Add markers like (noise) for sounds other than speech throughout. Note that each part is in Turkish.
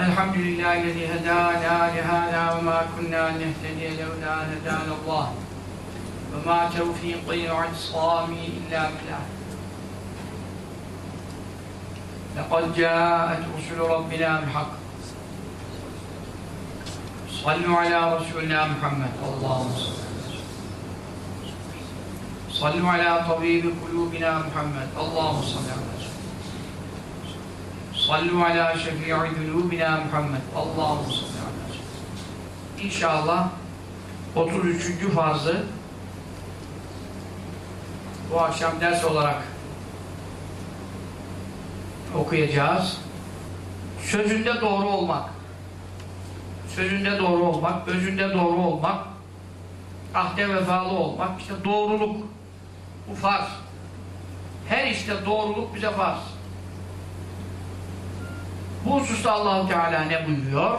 الحمد لله الذي هدانا لهذا وما كنا لنهتدي لولا أن هدانا الله. وما توفيقي واعتصامي إلا بالله. لقد جاءت رسل ربنا بالحق. صلوا على رسولنا محمد. اللهم صل. صلوا على طبيب قلوبنا محمد. اللهم صل على Sallu ala şefi'i zunubina Muhammed. Allahu salli ala şefi'i. İnşallah 33. fazlı bu akşam ders olarak okuyacağız. Sözünde doğru olmak. Sözünde doğru olmak, özünde doğru olmak, ahde vefalı olmak, işte doğruluk. Bu farz. Her işte doğruluk bize farz. Bu hususta Allahu Teala ne buyuruyor?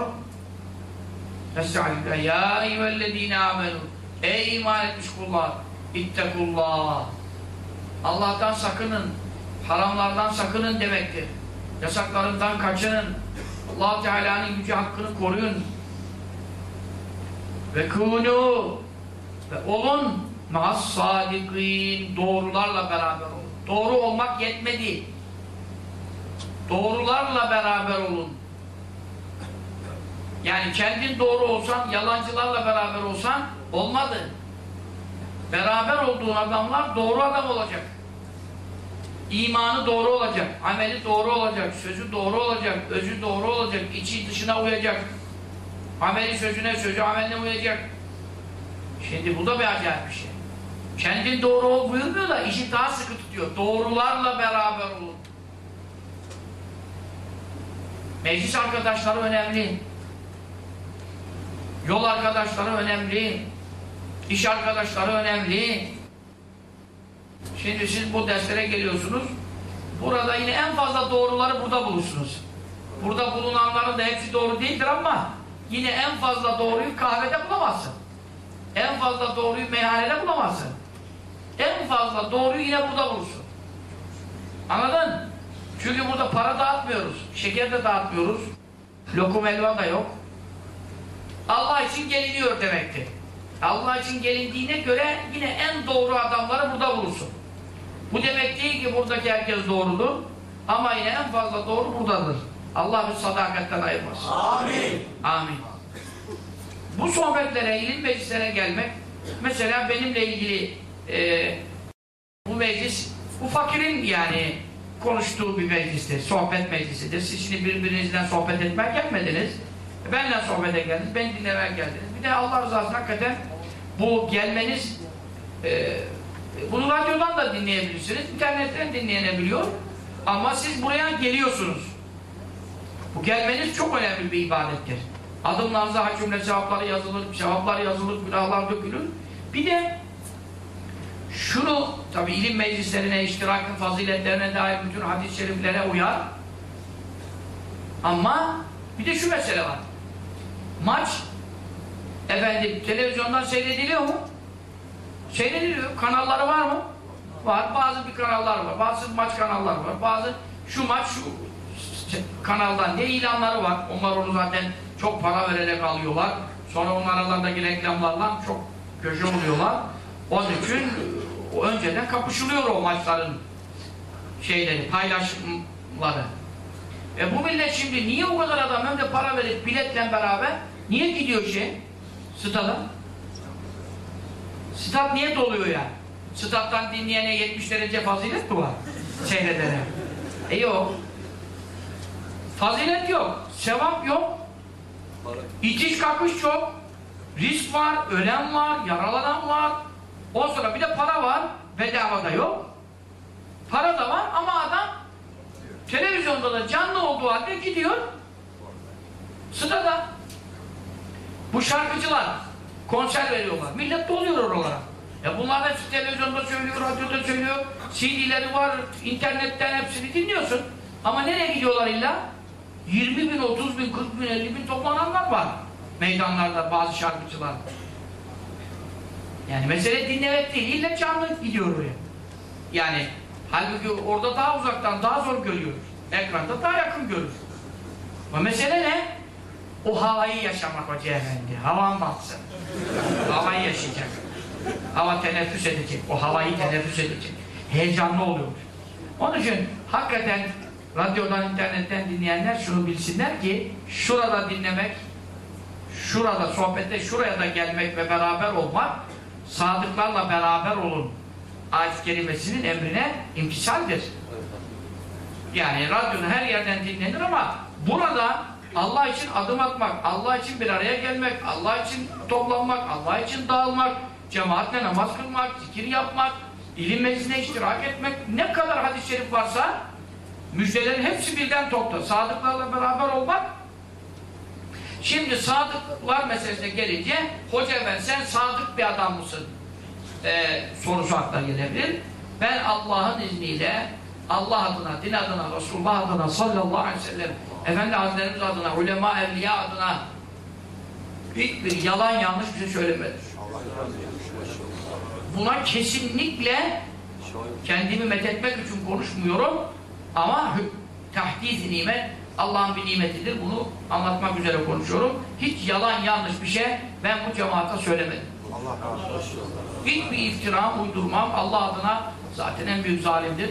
Estağfirullah. Ya eyyühellezine amenu. Ey iman etmiş kullar. İttekullah. Allah'tan sakının. Haramlardan sakının demektir. Yasaklarından kaçının. allah Teala'nın yüce hakkını koruyun. Ve kûnû ve olun ma'as sadikin doğrularla beraber olun. Doğru olmak yetmedi. Doğrularla beraber olun. Yani kendin doğru olsan, yalancılarla beraber olsan olmadı. Beraber olduğun adamlar doğru adam olacak. İmanı doğru olacak, ameli doğru olacak, sözü doğru olacak, özü doğru olacak, içi dışına uyacak. Ameli sözüne, sözü ameline uyacak. Şimdi bu da bir acayip bir şey. Kendin doğru ol buyurmuyor da işi daha sıkı tutuyor. Doğrularla beraber olun. Meclis arkadaşları önemli. Yol arkadaşları önemli. İş arkadaşları önemli. Şimdi siz bu derslere geliyorsunuz. Burada yine en fazla doğruları burada bulursunuz. Burada bulunanların da hepsi doğru değildir ama yine en fazla doğruyu kahvede bulamazsın. En fazla doğruyu meyhanede bulamazsın. En fazla doğruyu yine burada bulursun. Anladın? Çünkü burada para dağıtmıyoruz. Şeker de dağıtmıyoruz. Lokum elva da yok. Allah için geliniyor demektir. Allah için gelindiğine göre yine en doğru adamları burada bulursun. Bu demek değil ki buradaki herkes doğrudur. Ama yine en fazla doğru buradadır. Allah bir sadakatten ayırmasın. Amin. Amin. Bu sohbetlere, ilim meclislere gelmek, mesela benimle ilgili e, bu meclis, bu fakirin yani konuştuğu bir meclistir, sohbet meclisidir. Siz şimdi birbirinizden sohbet etmeye gelmediniz. Benimle sohbete geldiniz, beni dinlemeye geldiniz. Bir de Allah rızası hakikaten bu gelmeniz e, bunu radyodan da dinleyebilirsiniz, internetten dinleyebiliyor. Ama siz buraya geliyorsunuz. Bu gelmeniz çok önemli bir ibadettir. Adımlarınıza hac cümle sevapları yazılır, sevaplar yazılır, günahlar dökülür. Bir de şunu, tabi ilim meclislerine, iştirakın faziletlerine dair bütün hadis-i şeriflere uyar. Ama bir de şu mesele var. Maç efendim televizyondan seyrediliyor mu? Seyrediliyor. Kanalları var mı? Var. Bazı bir kanallar var. Bazı maç kanalları var. Bazı şu maç şu kanaldan diye ilanları var. Onlar onu zaten çok para vererek alıyorlar. Sonra onun aralarındaki reklamlarla çok köşe oluyorlar. Onun için önceden kapışılıyor o maçların şeyleri, paylaşımları. E bu millet şimdi niye o kadar adam hem de para verip biletle beraber niye gidiyor şey? Stada. Stat niye doluyor yani? Stat'tan dinleyene 70 derece fazilet mi var? Seyredene. E yok. Fazilet yok. Sevap yok. İtiş kakış çok. Risk var, ölen var, yaralanan var. O sonra bir de para var. Bedava da yok. Para da var ama adam televizyonda da canlı olduğu halde gidiyor. Sırada bu şarkıcılar konser veriyorlar. Millet doluyor oralara. Ya bunlar hepsi televizyonda söylüyor, radyoda söylüyor. CD'leri var, internetten hepsini dinliyorsun. Ama nereye gidiyorlar illa? 20 bin, 30 bin, 40 bin, 50 bin toplananlar var. Meydanlarda bazı şarkıcılar. Yani mesele dinlemek değil, illa canlı gidiyor oraya. Yani halbuki orada daha uzaktan, daha zor görüyoruz. Ekranda daha yakın görürüz. Ama mesele ne? O havayı yaşamak hoca efendi. Havan batsın. Havayı yaşayacak. Hava teneffüs edecek. O havayı teneffüs edecek. Heyecanlı oluyormuş. Onun için hakikaten radyodan, internetten dinleyenler şunu bilsinler ki şurada dinlemek, şurada sohbette, şuraya da gelmek ve beraber olmak sadıklarla beraber olun ayet kelimesinin emrine imtisaldir. Yani radyonun her yerden dinlenir ama burada Allah için adım atmak, Allah için bir araya gelmek, Allah için toplanmak, Allah için dağılmak, cemaatle namaz kılmak, zikir yapmak, ilim meclisine iştirak etmek, ne kadar hadis-i şerif varsa müjdelerin hepsi birden topta. Sadıklarla beraber olmak Şimdi sadıklar meselesine gelince hoca ben sen sadık bir adam mısın? Ee, sorusu akla gelebilir. Ben Allah'ın izniyle Allah adına, din adına, Resulullah adına sallallahu aleyhi ve sellem Efendi Hazretlerimiz adına, ulema, evliya adına hiçbir yalan yanlış bir şey söylemedim. Buna kesinlikle kendimi methetmek için konuşmuyorum ama tahdis nimet Allah'ın bir nimetidir. Bunu anlatmak üzere konuşuyorum. Hiç yalan yanlış bir şey ben bu cemaate söylemedim. Hiçbir iftiram uydurmam. Allah adına zaten en büyük zalimdir.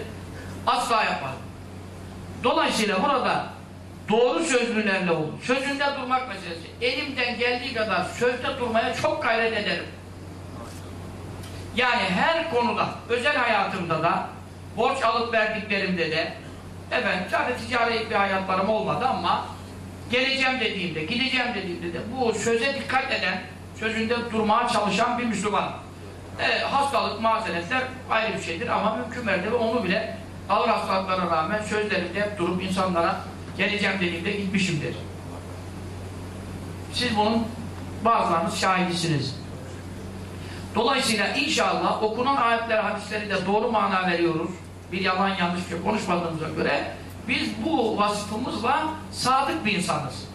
Asla yapmam. Dolayısıyla burada doğru sözlülerle olun. Sözünde durmak meselesi. Elimden geldiği kadar sözde durmaya çok gayret ederim. Yani her konuda, özel hayatımda da, borç alıp verdiklerimde de, efendim sadece ticari bir hayatlarım olmadı ama geleceğim dediğimde, gideceğim dediğimde de bu söze dikkat eden, sözünde durmaya çalışan bir Müslüman. Evet, hastalık, mazeretler ayrı bir şeydir ama mümkün mertebe onu bile ağır hastalıklara rağmen sözlerinde hep durup insanlara geleceğim dediğimde gitmişimdir. Siz bunun bazılarınız şahidisiniz. Dolayısıyla inşallah okunan ayetler, hadisleri de doğru mana veriyoruz. Bir yalan yanlış bir şey konuşmadığımıza göre biz bu vasıfımızla sadık bir insanız.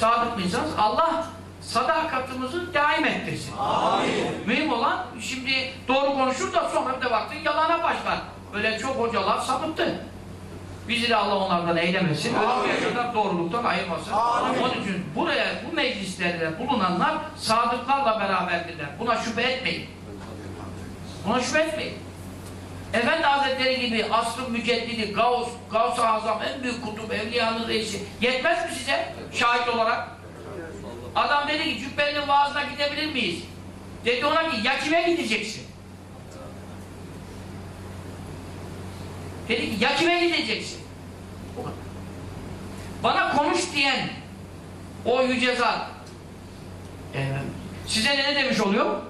Sadık bir insanız. Allah sadakatimizi daim ettirsin. Amin. Mühim olan şimdi doğru konuşur da sonra bir de baktın yalana başlar. Böyle çok hocalar sapıttı. Bizi de Allah onlardan eylemesin. Kadar doğruluktan ayırmasın. Amin. Onun için buraya, bu meclislerde bulunanlar sadıklarla beraberdirler. Buna şüphe etmeyin. Buna şüphe etmeyin. Efendi Hazretleri gibi asrın müceddidi, Gavs, Gavs-ı Azam, en büyük kutup, evliyanın reisi yetmez mi size şahit olarak? Adam dedi ki cübbenin vaazına gidebilir miyiz? Dedi ona ki ya kime gideceksin? Dedi ki ya kime gideceksin? Bana konuş diyen o yüce zat ee, size ne demiş oluyor?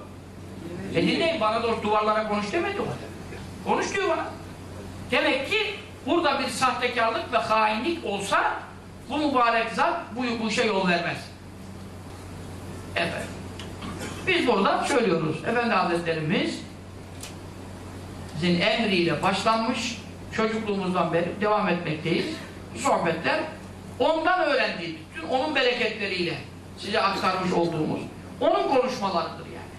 E dinleyin bana doğru duvarlara konuş demedi o. Konuş diyor bana. Demek ki burada bir sahtekarlık ve hainlik olsa bu mübarek zat bu, bu işe yol vermez. Efendim. Biz burada söylüyoruz. Efendi Hazretlerimiz sizin emriyle başlanmış çocukluğumuzdan beri devam etmekteyiz. Bu sohbetler ondan öğrendiğimiz, bütün onun bereketleriyle size aktarmış olduğumuz onun konuşmalarıdır yani.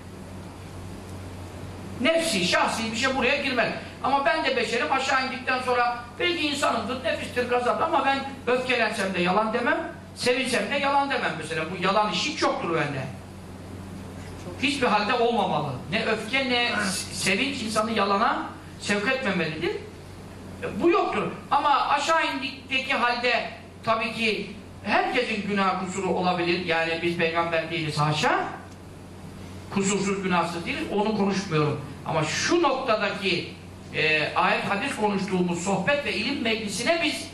Nefsi, şahsi bir şey buraya girmez. Ama ben de beşerim aşağı indikten sonra belki insanımdır, nefistir, gazap ama ben öfkelensem de yalan demem, sevinsem de yalan demem mesela. Bu yalan işi çoktur bende. Hiçbir halde olmamalı. Ne öfke ne sevinç insanı yalana sevk etmemelidir. Bu yoktur. Ama aşağı indikteki halde tabii ki herkesin günah kusuru olabilir. Yani biz peygamber değiliz haşa. Kusursuz günahsız değiliz. Onu konuşmuyorum. Ama şu noktadaki e, ayet hadis konuştuğumuz sohbet ve ilim meclisine biz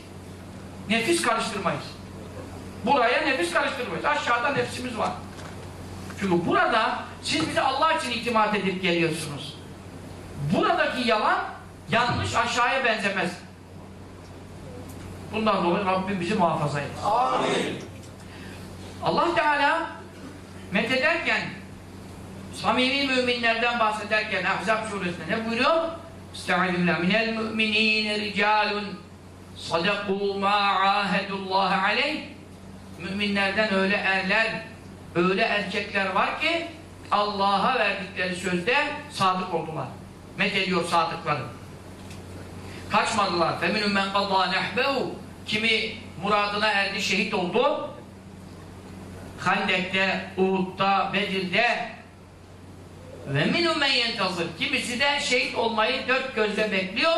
nefis karıştırmayız. Buraya nefis karıştırmayız. Aşağıda nefsimiz var. Çünkü burada siz bize Allah için itimat edip geliyorsunuz. Buradaki yalan yanlış aşağıya benzemez. Bundan dolayı Rabbim bizi muhafaza etsin. Amin. Allah Teala methederken samimi müminlerden bahsederken Ahzab suresinde ne buyuruyor? Estağfirullah minel müminine ricalun sadakû mâ âhedullâhe aleyh Müminlerden öyle erler, öyle erkekler var ki Allah'a verdikleri sözde sadık oldular. Met ediyor sadıkları. Kaçmadılar. فَمِنُمْ مَنْ قَضَّى نَحْبَهُ Kimi muradına erdi, şehit oldu. Hendek'te, Uhud'da, Bedir'de ve minhum men yentazır. Kimisi de şehit olmayı dört gözle bekliyor.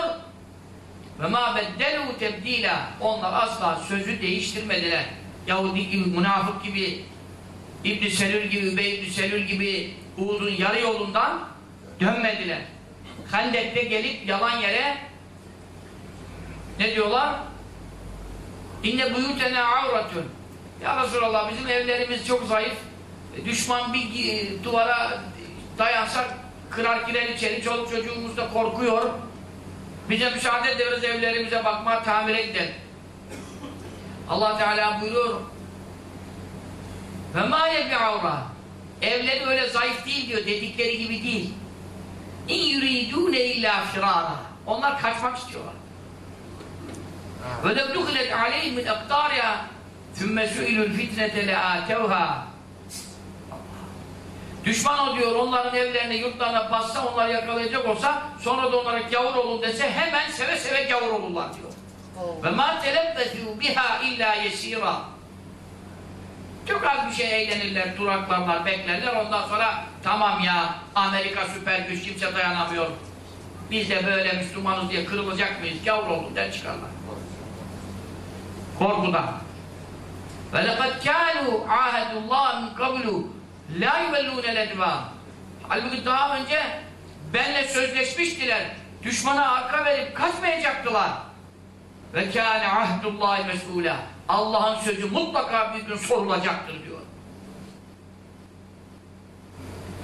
Ve ma beddelu tebdila. Onlar asla sözü değiştirmediler. Yahudi gibi, münafık gibi, İbn Selül gibi, Übey İbn Selül gibi Uhud'un yarı yolundan dönmediler. Hendek'te gelip yalan yere ne diyorlar? İnne buyutene avratun. Ya Resulallah bizim evlerimiz çok zayıf. E, Düşman bir duvara dayansak kırar girer içeri. Çoluk çocuğumuz da korkuyor. Bize müsaade ederiz evlerimize bakma tamire gidelim. Allah Teala buyuruyor ve ma yebi avra evleri öyle zayıf değil diyor dedikleri gibi değil in yuridune illa firara onlar kaçmak istiyorlar ve lev duhilet aleyhim min aktarya thümme su'ilul fitnete le'atevha Düşman o diyor onların evlerine yurtlarına bassa onları yakalayacak olsa sonra da onlara gavur olun dese hemen seve seve gavur olurlar diyor. Ve ma telebbetû biha illa yesira. Çok az bir şey eğlenirler, duraklarlar, beklerler. Ondan sonra tamam ya Amerika süper güç kimse dayanamıyor. Biz de böyle Müslümanız diye kırılacak mıyız? Gavur olun der çıkarlar. Korkudan. Ve lekad kânû âhedullah min kablu la yuvellûne ledvâ. Halbuki daha önce benle sözleşmiştiler. Düşmana arka verip kaçmayacaktılar. Ve kâne ahdullahi mes'ûlâ. Allah'ın sözü mutlaka bir gün sorulacaktır diyor.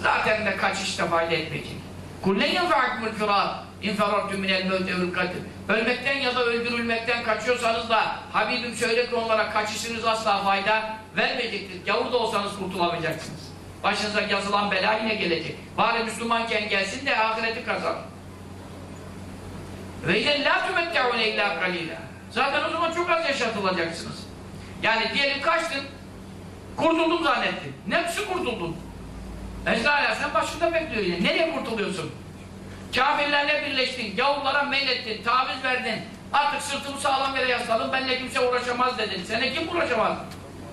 Zaten de kaçışta fayda etmeyecek. Kullen yenfa'akumul firar in ferartum minel mevte vel. Ölmekten ya da öldürülmekten kaçıyorsanız da Habibim söyle ki onlara kaçışınız asla fayda vermeyecektir. Gavur da olsanız kurtulamayacaksınız. Başınıza yazılan bela yine gelecek. Bari Müslümanken gelsin de ahireti kazan. Ve ile la tümette'une illa kalila. Zaten o zaman çok az yaşatılacaksınız. Yani diyelim kaçtın, kurtuldum zannettin. Nefsi kurtuldun. Ezra Aleyhisselam başında bekliyor yine. Nereye kurtuluyorsun? Kafirlerle birleştin, gavurlara meylettin, taviz verdin. Artık sırtımı sağlam yere yasladım, benimle kimse uğraşamaz dedin. Sene kim uğraşamaz?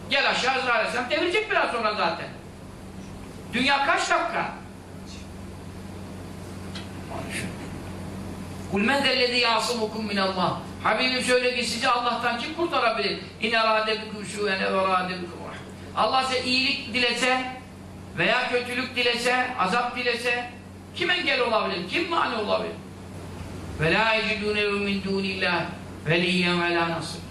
Gel aşağı Ezra Aleyhisselam devirecek biraz sonra zaten. Dünya kaç dakika? Kul men zellezî yâsımukum minallah. Habibim söyle ki sizi Allah'tan kim kurtarabilir? İn erâde bikum şûen ev erâde bikum Allah size iyilik dilese veya kötülük dilese, azap dilese kim engel olabilir? Kim mani olabilir? Ve lâ ecidûne min dûnillâh veliyyen ve lâ nasır.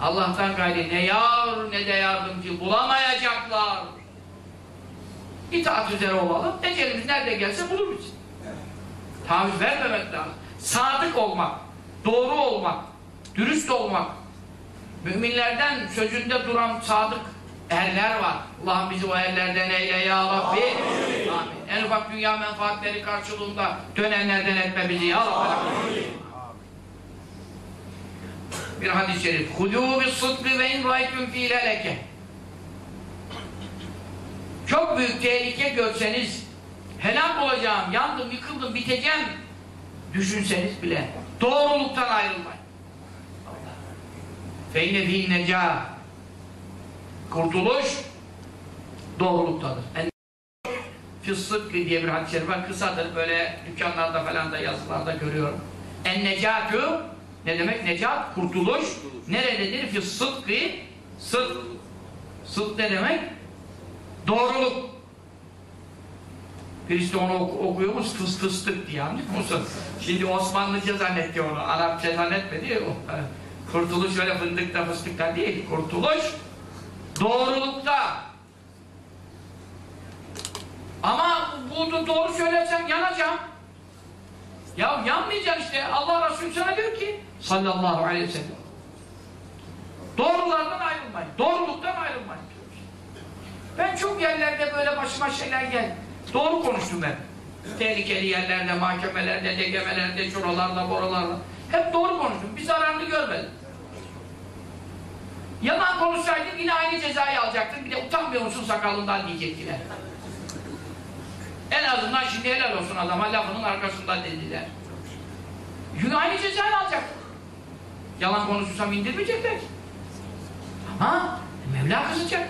Allah'tan gayri ne yar ne de yardımcı bulamayacaklar. İtaat üzere olalım. Ecelimiz nerede gelse bulur biz. Taviz vermemek lazım. Sadık olmak, doğru olmak, dürüst olmak. Müminlerden sözünde duran sadık erler var. Allah'ım bizi o erlerden eyle ya Rabbi. Amin. Amin. En ufak dünya menfaatleri karşılığında dönenlerden etme bizi ya Rabbi. Bir hadis-i şerif. Hudû bis sıdkı ve in râyküm fî leleke. Çok büyük tehlike görseniz helak olacağım, yandım, yıkıldım, biteceğim düşünseniz bile doğruluktan ayrılmayın. Feyne fî Kurtuluş doğruluktadır. En Fıssık diye bir hadis-i şerif var. Kısadır böyle dükkanlarda falan da yazılarda görüyorum. En necatü ne demek? Necat, kurtuluş. Nerededir? Fıssıkkı sıdk. Sıdk ne demek? Doğruluk. Birisi onu oku okuyormuş fıs fıstık diye anlıyor musun? Şimdi Osmanlıca zannetti onu. Arapça zannetmedi. Kurtuluş öyle fındıkta fıstıkta değil. Kurtuluş doğrulukta. Ama bunu doğru söylersem yanacağım. Ya yanmayacaksın işte. Allah Resulü sana diyor ki sallallahu aleyhi ve sellem. Doğrulardan ayrılmayın. Doğruluktan ayrılmayın. Ben çok yerlerde böyle başıma şeyler geldi. Doğru konuştum ben. Tehlikeli yerlerde, mahkemelerde, degemelerde, şuralarda, buralarda. Hep doğru konuştum. Bir zararını görmedim. Yalan konuşsaydın yine aynı cezayı alacaktın. Bir de utanmıyor musun sakalından diyecektiler. En azından şimdi helal olsun adama lafının arkasından dediler. Yine aynı cezayı alacak. Yalan konuşursam indirmeyecekler. Ama Mevla kızacak.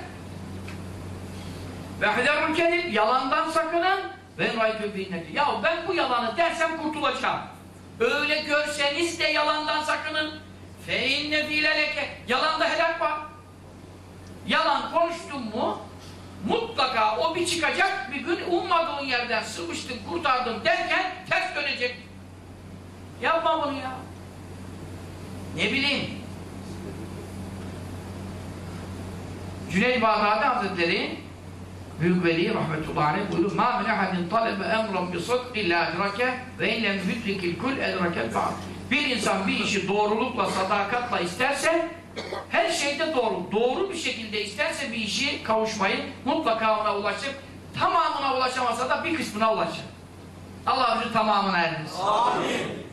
Ve hederul kelim yalandan sakının ve raytü binneti. Ya ben bu yalanı dersem kurtulacağım. Öyle görseniz de yalandan sakının. Fe inne fileleke. Yalanda helak var. Yalan konuştun mu mutlaka o bir çıkacak bir gün ummadığın yerden sıvıştın kurtardım derken ters dönecek. Yapma bunu ya. Ne bileyim. Cüneyd Bağdadi Hazretleri Büyük Veli rahmetullahi aleyh buyurur مَا مِنْ اَحَدٍ طَلَبَ اَمْرًا بِصَدْقِ اللّٰهِ اَدْرَكَ وَاِنْ لَمْ يُدْرِكِ الْكُلْ اَدْرَكَ الْبَعْضِ Bir insan bir işi doğrulukla, sadakatla isterse her şeyde doğru, doğru bir şekilde isterse bir işi kavuşmayı mutlaka ona ulaşıp tamamına ulaşamasa da bir kısmına ulaşır. Allah bizi tamamına erdirsin. Amin.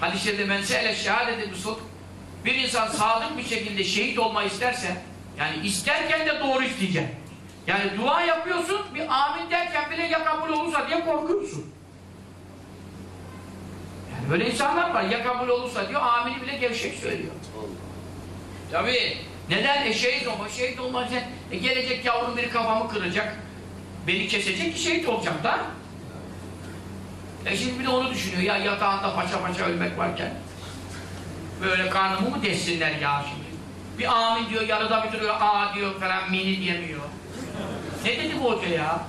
Hadis-i şerifte men se'ele şehadeti bisudk bir insan sadık bir şekilde şehit olmayı isterse yani isterken de doğru isteyecek. Yani dua yapıyorsun bir amin derken bile ya kabul olursa diye korkuyorsun. Yani böyle insanlar var ya kabul olursa diyor amini bile gevşek söylüyor. Tabii. Neden? E şehit olma. Şehit olma. E gelecek yavrum biri kafamı kıracak. Beni kesecek ki şehit olacak da. E şimdi bir de onu düşünüyor. Ya yatağında paça paça ölmek varken. Böyle karnımı mı desinler ya şimdi? Bir amin diyor, yarıda bitiriyor, a diyor falan, mini diyemiyor. Ne dedi bu hoca ya?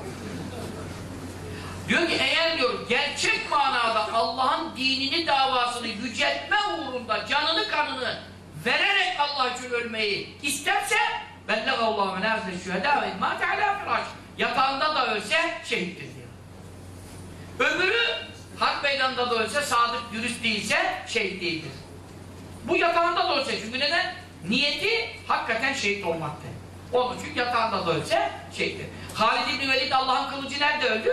Diyor ki eğer diyor gerçek manada Allah'ın dinini davasını yüceltme uğrunda canını kanını vererek Allah için ölmeyi isterse bellegallahu menazil şühedâ ve mâte alâ firâş yatağında da ölse şehittir diyor. Öbürü hak meydanında da ölse sadık dürüst değilse şehit değildir. Bu yatağında da ölse çünkü neden? Niyeti hakikaten şehit olmaktı. Onun için yatağında da ölse şehittir. Halid İbni Velid Allah'ın kılıcı nerede öldü?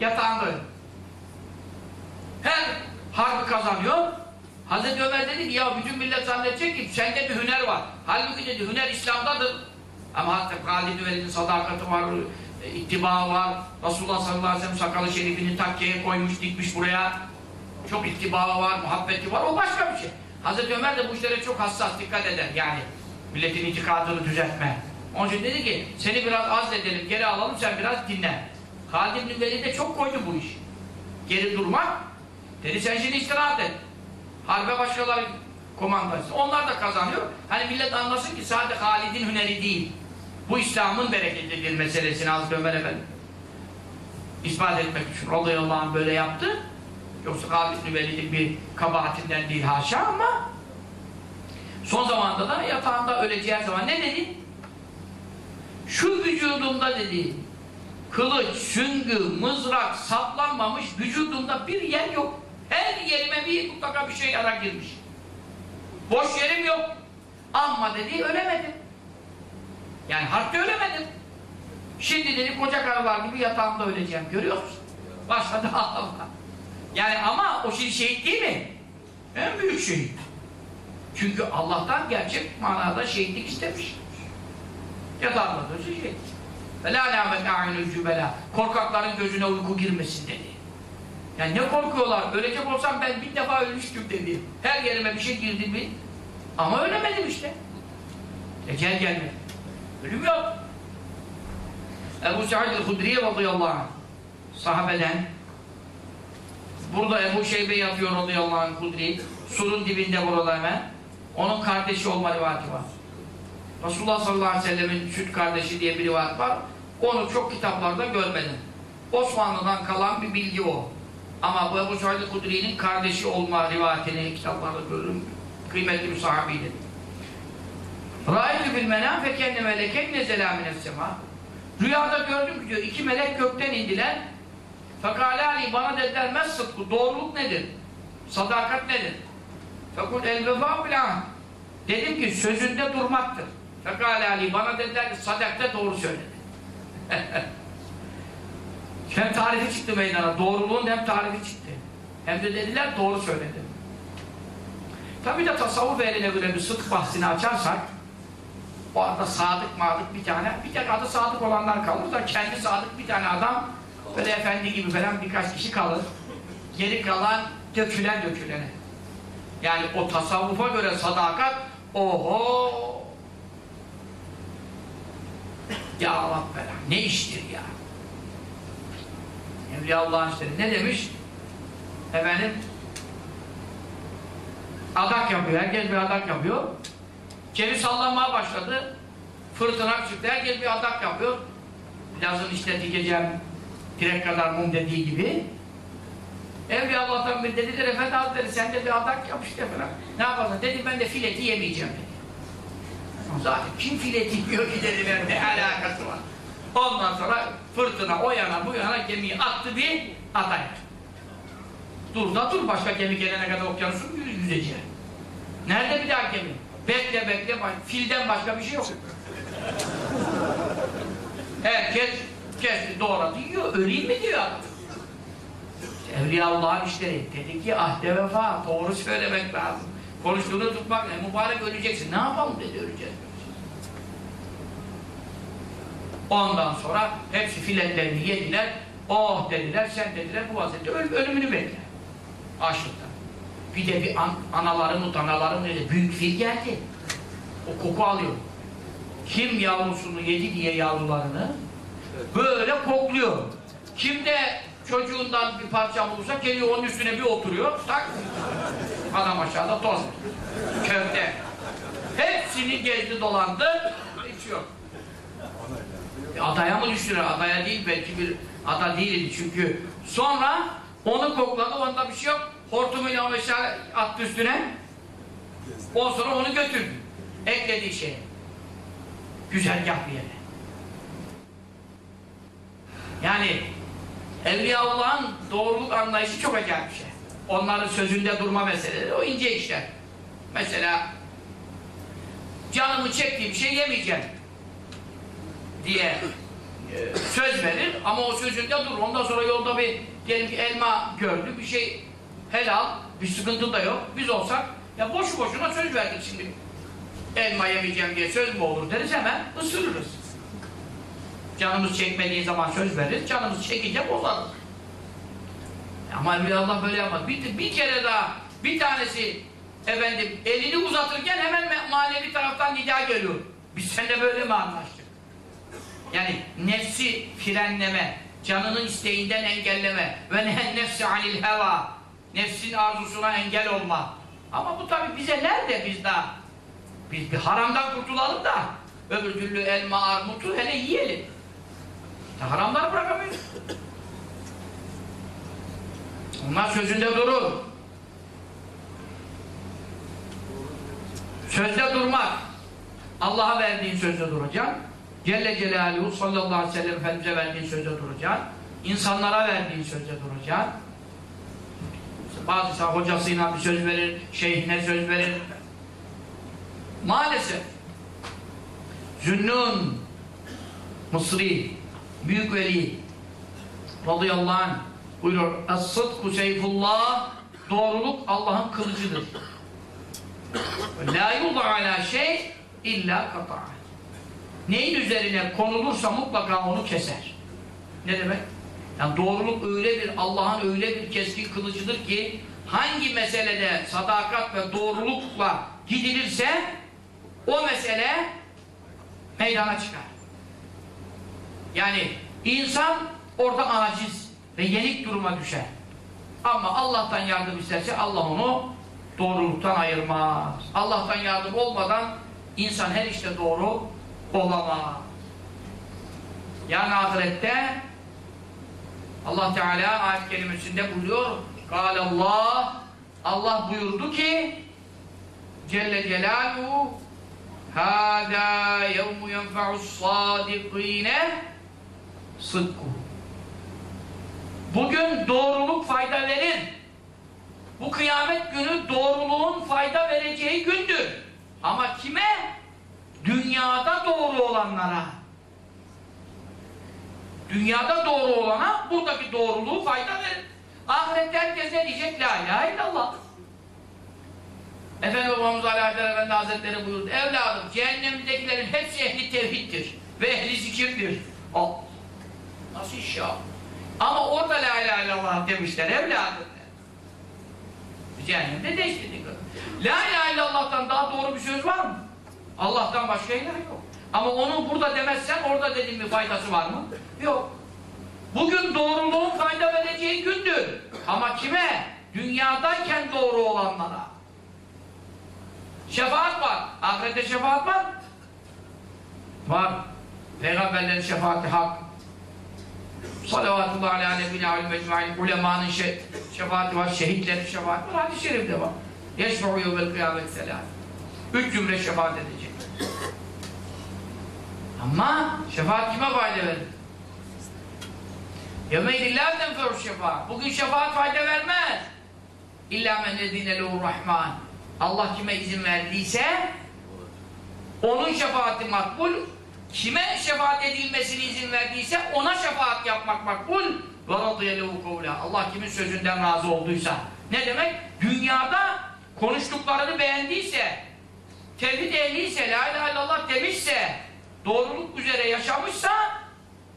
Yatağında öldü. Her harbi kazanıyor. Hazreti Ömer dedi ki ya bütün millet zannedecek ki sende bir hüner var. Halbuki dedi hüner İslam'dadır. Ama hatta Halid-i Velid'in sadakati var, e, ittibağı var. Resulullah sallallahu aleyhi ve sellem sakalı şerifini takkeye koymuş, dikmiş buraya. Çok ittibağı var, muhabbeti var. O başka bir şey. Hazreti Ömer de bu işlere çok hassas dikkat eder yani. Milletin itikadını düzeltme. Onun için dedi ki seni biraz azledelim, geri alalım sen biraz dinle. Halid ibn Velid de çok koydu bu iş. Geri durmak. Dedi sen şimdi istirahat et. Harbe başkaları komandası. Onlar da kazanıyor. Hani millet anlasın ki sadece Halid'in hüneri değil. Bu İslam'ın bereketidir meselesini Hazreti Ömer Efendi ispat etmek için radıyallahu anh böyle yaptı. Yoksa Halid Velid'in bir kabahatinden değil haşa ama son zamanda da yatağında öleceği zaman ne dedi? Şu vücudumda dedi kılıç, süngü, mızrak saplanmamış vücudumda bir yer yok. Her yerime bir mutlaka bir şey yara girmiş. Boş yerim yok. Ama dedi ölemedim. Yani harpte ölemedim. Şimdi dedi koca karılar gibi yatağımda öleceğim. Görüyor musun? Başladı (laughs) Allah. Yani ama o şimdi şehit değil mi? En büyük şehit. Çünkü Allah'tan gerçek manada şehitlik istemiş. Ya da anladığı şey. Fela lâmet a'inul cübelâ. Korkakların gözüne uyku girmesin dedi. Yani ne korkuyorlar? Ölecek olsam ben bin defa ölmüştüm dedi. Her yerime bir şey girdi mi? Ama ölemedim işte. Ecel gelmedi. Ölüm yok. Ebu Sa'id el-Hudriye radıyallahu anh sahabeden burada Ebu Şeybe yatıyor radıyallahu anh Hudri surun dibinde burada hemen onun kardeşi olma rivati var. Resulullah sallallahu aleyhi ve sellemin süt kardeşi diye bir rivayet var. Onu çok kitaplarda görmedim. Osmanlı'dan kalan bir bilgi o. Ama bu Ebu Sa'id el-Hudri'nin kardeşi olma rivayetini kitaplarda görürüm. Kıymetli bir sahabiydi. Râidü bil menâ fekenne meleken nezelâ minessemâ Rüyada gördüm ki diyor, iki melek gökten indiler. Fekâlâ Ali bana dediler mes sıdkı, doğruluk nedir? Sadakat nedir? Fekul el vefâ bilâh. Dedim ki sözünde durmaktır. Fekâlâ Ali bana dediler ki sadakte doğru söyledi. (laughs) hem tarifi çıktı meydana, doğruluğun hem tarifi çıktı. Hem de dediler doğru söyledi. Tabi de tasavvuf ehline göre bir sıdk bahsini açarsak o arada sadık madık bir tane, bir tek adı sadık olanlar kalır da kendi sadık bir tane adam böyle efendi gibi falan birkaç kişi kalır. Geri kalan dökülen dökülene. Yani o tasavvufa göre sadakat oho Ya Allah bela. Ne iştir ya? Evliya Allah'ın işleri. Ne demiş? Efendim adak yapıyor. Herkes bir adak yapıyor. Ceviz sallanmaya başladı. Fırtına çıktı. Herkes bir adak yapıyor. Yazın işte dikeceğim direk kadar mum dediği gibi. Evliya Allah'tan bir dediler Efendi Hazretleri sen de bir adak yap işte falan. Ne yapalım? Dedi ben de fileti yemeyeceğim dedi. Zaten kim fileti yiyor ki dediler ne alakası var. Ondan sonra fırtına o yana bu yana gemiyi attı bir aday. Dur da dur başka gemi gelene kadar okyanusun yüz yüzeceği. Nerede bir daha gemi? Bekle bekle filden başka bir şey yok. Herkes kesti doğradı yiyor. Öleyim mi diyor adam. Evliya Allah'ın işleri. Dedi ki ahde vefa doğru söylemek lazım. Konuştuğunu tutmak ne? Mübarek öleceksin. Ne yapalım dedi öleceğiz. Ondan sonra hepsi filetlerini yediler. Oh dediler, sen dediler bu vaziyette öl ölümünü bekle. Açlıktan. Bir de bir an anaların utanaların dedi. Büyük fil geldi. O koku alıyor. Kim yavrusunu yedi diye yavrularını böyle kokluyor. Kim de çocuğundan bir parça bulursa geliyor onun üstüne bir oturuyor. Tak. Adam aşağıda toz. Köfte. Hepsini gezdi dolandı. Hiç yok. E, Adaya mı düştüler? Adaya değil belki bir ada değildi çünkü. Sonra onu kokladı, onda bir şey yok. Hortumuyla onu attı üstüne. O sonra onu götürdü. Eklediği şey. Güzergah bir yere. Yani Evliyaullah'ın doğruluk anlayışı çok acayip bir şey. Onların sözünde durma meseleleri o ince işler. Mesela canımı çektiği bir şey yemeyeceğim diye söz verir ama o sözünde durur. Ondan sonra yolda bir diyelim ki elma gördü, bir şey helal, bir sıkıntı da yok. Biz olsak ya boşu boşuna söz verdik şimdi. Elma yemeyeceğim diye söz mü olur deriz hemen ısırırız. Canımız çekmediği zaman söz veririz, canımız çekince bozarız. Ama Allah böyle yapmaz. Bir, bir kere daha bir tanesi efendim elini uzatırken hemen me- manevi taraftan nida geliyor. Biz seninle böyle mi anlaştık? Yani nefsi frenleme, canının isteğinden engelleme ve nefsi anil heva nefsin arzusuna engel olma. Ama bu tabi bize nerede biz daha? Biz bir haramdan kurtulalım da öbür türlü elma, armutu hele yiyelim. Haramları bırakamıyoruz. Onlar sözünde durur. Sözde durmak. Allah'a verdiğin sözde duracaksın. Celle Celaluhu sallallahu aleyhi ve sellem Efendimiz'e verdiğin sözde duracaksın. İnsanlara verdiğin sözde duracaksın. Bazı insan hocasıyla bir söz verir, şeyhine söz verir. Maalesef Zünnun Mısri Büyük Veli radıyallahu anh buyuruyor Es-sıdku seyfullah Doğruluk Allah'ın kılıcıdır. La yuda ala şey illa kata'a. Neyin üzerine konulursa mutlaka onu keser. Ne demek? Yani doğruluk öyle bir Allah'ın öyle bir keskin kılıcıdır ki hangi meselede sadakat ve doğrulukla gidilirse o mesele meydana çıkar. Yani insan orada aciz ve yenik duruma düşer. Ama Allah'tan yardım isterse Allah onu doğruluktan ayırmaz. Allah'tan yardım olmadan insan her işte doğru olamaz. Yani ahirette Allah Teala ayet kelimesinde buyuruyor Allah Allah buyurdu ki Celle Celaluhu Hâdâ yevmu yenfe'us sâdikîne sıdku Bugün doğruluk fayda verir. Bu kıyamet günü doğruluğun fayda vereceği gündür. Ama kime? Dünyada doğru olanlara. Dünyada doğru olana buradaki doğruluğu fayda verir. Ahirette herkes ne diyecek? La ilahe illallah. Efendi babamız Ali Haydar Efendi Hazretleri buyurdu. Evladım cehennemdekilerin hepsi ehli tevhiddir. Ve ehli zikirdir. O. Nasıl iş ya? Ama orada la ilahe illallah demişler evladım. Cehennemde değiştirdik. La ilahe illallah'tan daha doğru bir söz var mı? Allah'tan başka ilah yok. Ama onu burada demezsen orada dediğin bir faydası var mı? Yok. Bugün doğruluğun fayda vereceği gündür. Ama kime? Dünyadayken doğru olanlara. Şefaat var. Ahirette şefaat var. Var. Peygamberlerin şefaati hak. Salavatullah ala nebine alim ecmain. Ulemanın şe şefaati var. Şehitlerin şefaati var. Hadis-i şerifte var. Yeşfa'u yevvel kıyamet selam. Üç cümle şefaat edecek. Ama şefaat kime fayda verir? Yemeydillâh tenferu şefaat. Bugün şefaat fayda vermez. İllâ men edine rahman. Allah kime izin verdiyse onun şefaati makbul. Kime şefaat edilmesini izin verdiyse ona şefaat yapmak makbul. Ve radıyye lehu kavla. Allah kimin sözünden razı olduysa. Ne demek? Dünyada konuştuklarını beğendiyse, tevhid ehliyse, la ilahe illallah demişse, doğruluk üzere yaşamışsa,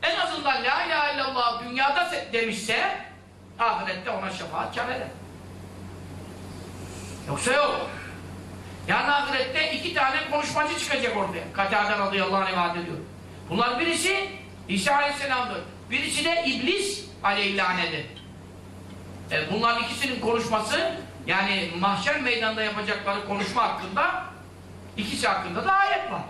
en azından la ilahe illallah dünyada demişse, ahirette ona şefaat kar eder. Yoksa yok. Yani ahirette iki tane konuşmacı çıkacak ortaya. Katade radıyallahu anh vaat ediyor. Bunlar birisi İsa aleyhisselam'dır. Birisi de iblis aleyhillanedir. E bunların ikisinin konuşması yani mahşer meydanında yapacakları konuşma hakkında ikisi hakkında da ayet var.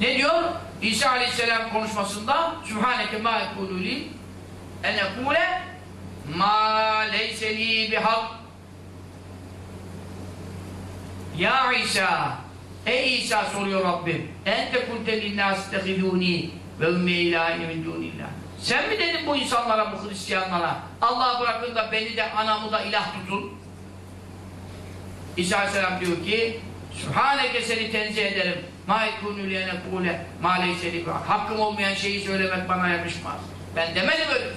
Ne diyor? İsa aleyhisselam konuşmasında Sübhaneke ma ekululi en ekule ma leyse li bihak. Ya İsa Ey İsa soruyor Rabbim ente kunte linnâs tehidûni ve ümmî ilâhine min dûnillâh sen mi dedin bu insanlara, bu Hristiyanlara Allah'a bırakın da beni de anamı da ilah tutun? İsa Aleyhisselam diyor ki Sübhaneke seni tenzih ederim ma ekûnü liyene kûle ma leyse li bihak hakkım olmayan şeyi söylemek bana yakışmaz ben demedim öyle bir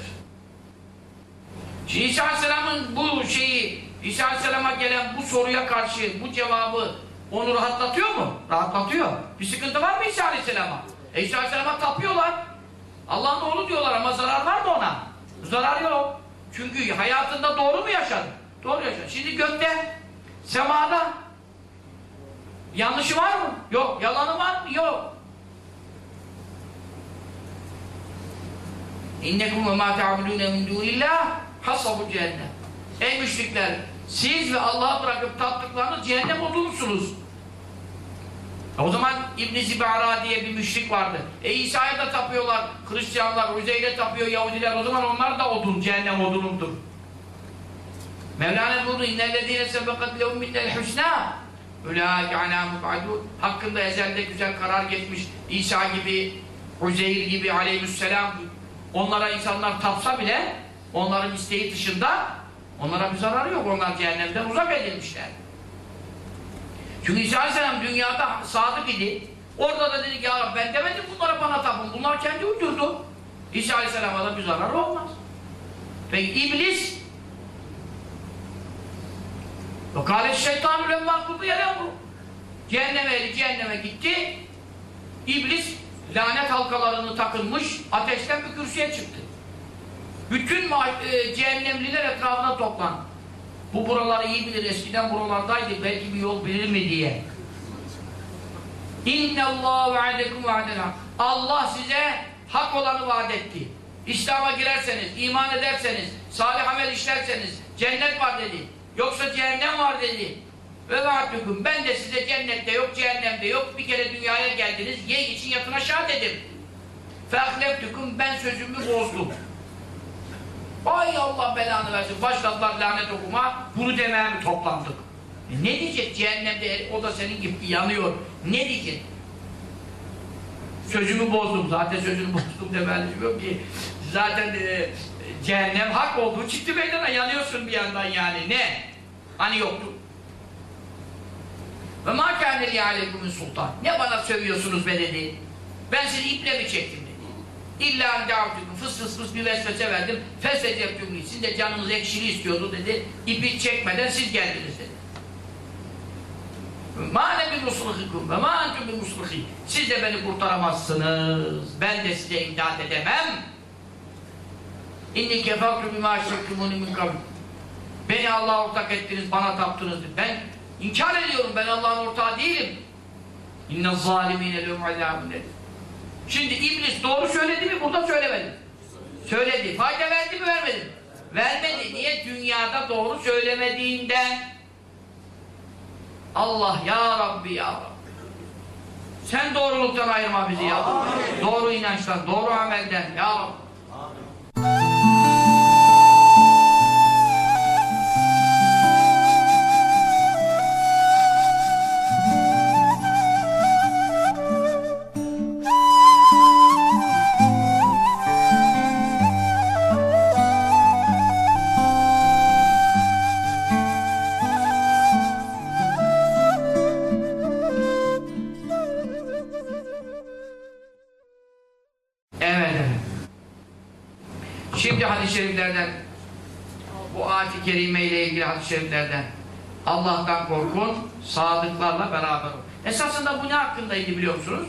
şey. İsa Aleyhisselam'ın bu şeyi, İsa Aleyhisselam'a gelen bu soruya karşı bu cevabı onu rahatlatıyor mu? Rahatlatıyor. Bir sıkıntı var mı İsa Aleyhisselam'a? E İsa Aleyhisselam'a tapıyorlar. Allah'ın oğlu diyorlar ama zarar var mı ona? Zarar yok. Çünkü hayatında doğru mu yaşadı? Doğru yaşadı. Şimdi gökte, semada yanlışı var mı? Yok. Yalanı var mı? Yok. İnnekum ve mâ te'abudûne min dûnillâh hasabu cehennem. Ey müşrikler! Siz ve Allah'a bırakıp taptıklarınız cehennem odunsunuz. O zaman İbn-i Zibara diye bir müşrik vardı. E İsa'ya da tapıyorlar, Hristiyanlar, Uzeyr'e tapıyor Yahudiler. O zaman onlar da odun, cehennem odunundur. Mevlana buyurdu, اِنَّ sebekat lehum minnel husna Ülâke alâ Hakkında ezelde güzel karar geçmiş İsa gibi, Uzeyr gibi aleyhisselam Onlara insanlar tapsa bile onların isteği dışında onlara bir zararı yok. Onlar cehennemden uzak edilmişler. Çünkü İsa Aleyhisselam dünyada sadık idi. Orada da dedi ki ya ben demedim bunlara bana tapın. Bunlar kendi uydurdu. İsa Aleyhisselam'a da bir zararı olmaz. Peki iblis ve kâle şeytanü lemmâ kurdu yere bu. Cehenneme eli cehenneme gitti. İblis lanet halkalarını takılmış ateşten bir kürsüye çıktı. Bütün e, cehennemliler etrafına toplan. Bu buraları iyi bilir. Eskiden buralardaydı. Belki bir yol bilir mi diye. İnne Allah ve'adekum ve'adena. Allah size hak olanı vaat etti. İslam'a girerseniz, iman ederseniz, salih amel işlerseniz cennet var dedi. Yoksa cehennem var dedi. Ve vaatlukum ben de size cennette yok, cehennemde yok. Bir kere dünyaya geldiniz, ye için yatın aşağı dedim. Fehleftukum ben sözümü bozdum. Ay Allah belanı versin. Başladılar lanet okuma. Bunu demeye mi toplandık? E ne diyecek cehennemde o da senin gibi yanıyor. Ne diyecek? Sözümü bozdum. Zaten sözünü (laughs) bozdum yok ki. Zaten e, cehennem hak olduğu çıktı meydana yanıyorsun bir yandan yani. Ne? Hani yoktu. Ve mâ kâne li aleykumun sultan. Ne bana sövüyorsunuz be dedi. Ben sizi iple mi çektim dedi. İlla en davtüküm fıs fıs fıs bir vesvese verdim. Fesecebtüm sizin de canınız ekşili istiyordu dedi. İpi çekmeden siz geldiniz dedi. Mâ ne bir musluhikum ve entüm bir musluhi. Siz de beni kurtaramazsınız. Ben de size imdad edemem. İnni kefartu bimâ şekkümûni min kabl. Beni Allah'a ortak ettiniz, bana taptınız. Ben İnkar ediyorum ben Allah'ın ortağı değilim. İnne zalimine lehum azabun. Şimdi iblis doğru söyledi mi? Burada söylemedi. Söyledi. Fayda verdi mi vermedi mi? Vermedi. Niye? Dünyada doğru söylemediğinden. Allah ya Rabbi ya Rabbi. Sen doğruluktan ayırma bizi ya Rabbi. Doğru inançtan, doğru amelden ya Rabbi. Şeriflerden Allah'tan korkun, sadıklarla beraber olun. Esasında bu ne hakkındaydı biliyor musunuz?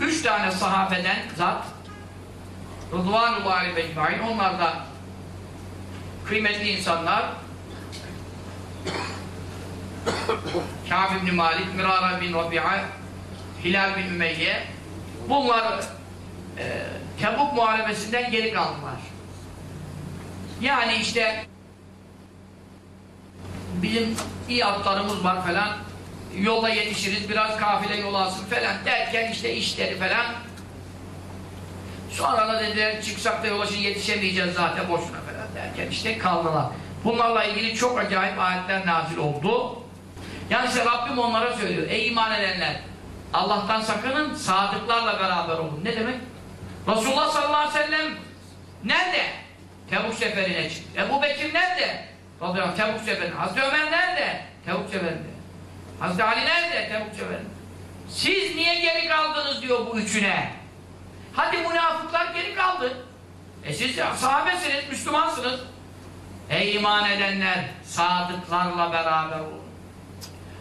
Üç tane sahabeden zat Rıdvanullahi aleyhi onlar da kıymetli insanlar (coughs) Kâb ibn Malik, Mirara bin Rabi'a Hilal bin Ümeyye bunlar e, Tebuk muharebesinden geri kaldılar. Yani işte bizim iyi atlarımız var falan yolda yetişiriz biraz kafile yol alsın falan derken işte işleri falan sonra da dediler çıksak da yola şimdi yetişemeyeceğiz zaten boşuna falan derken işte kaldılar. Bunlarla ilgili çok acayip ayetler nazil oldu. Yani işte Rabbim onlara söylüyor. Ey iman edenler! Allah'tan sakının, sadıklarla beraber olun. Ne demek? Resulullah sallallahu aleyhi ve sellem nerede? Tebuk seferine çıktı. Ebu Bekir nerede? Radıyallahu anh, Tebuk seferine. Hazreti Ömer nerede? Tebuk seferinde. Hazreti Ali nerede? Tebuk seferinde. Siz niye geri kaldınız diyor bu üçüne. Hadi münafıklar geri kaldı. E siz sahabesiniz, Müslümansınız. Ey iman edenler, sadıklarla beraber olun.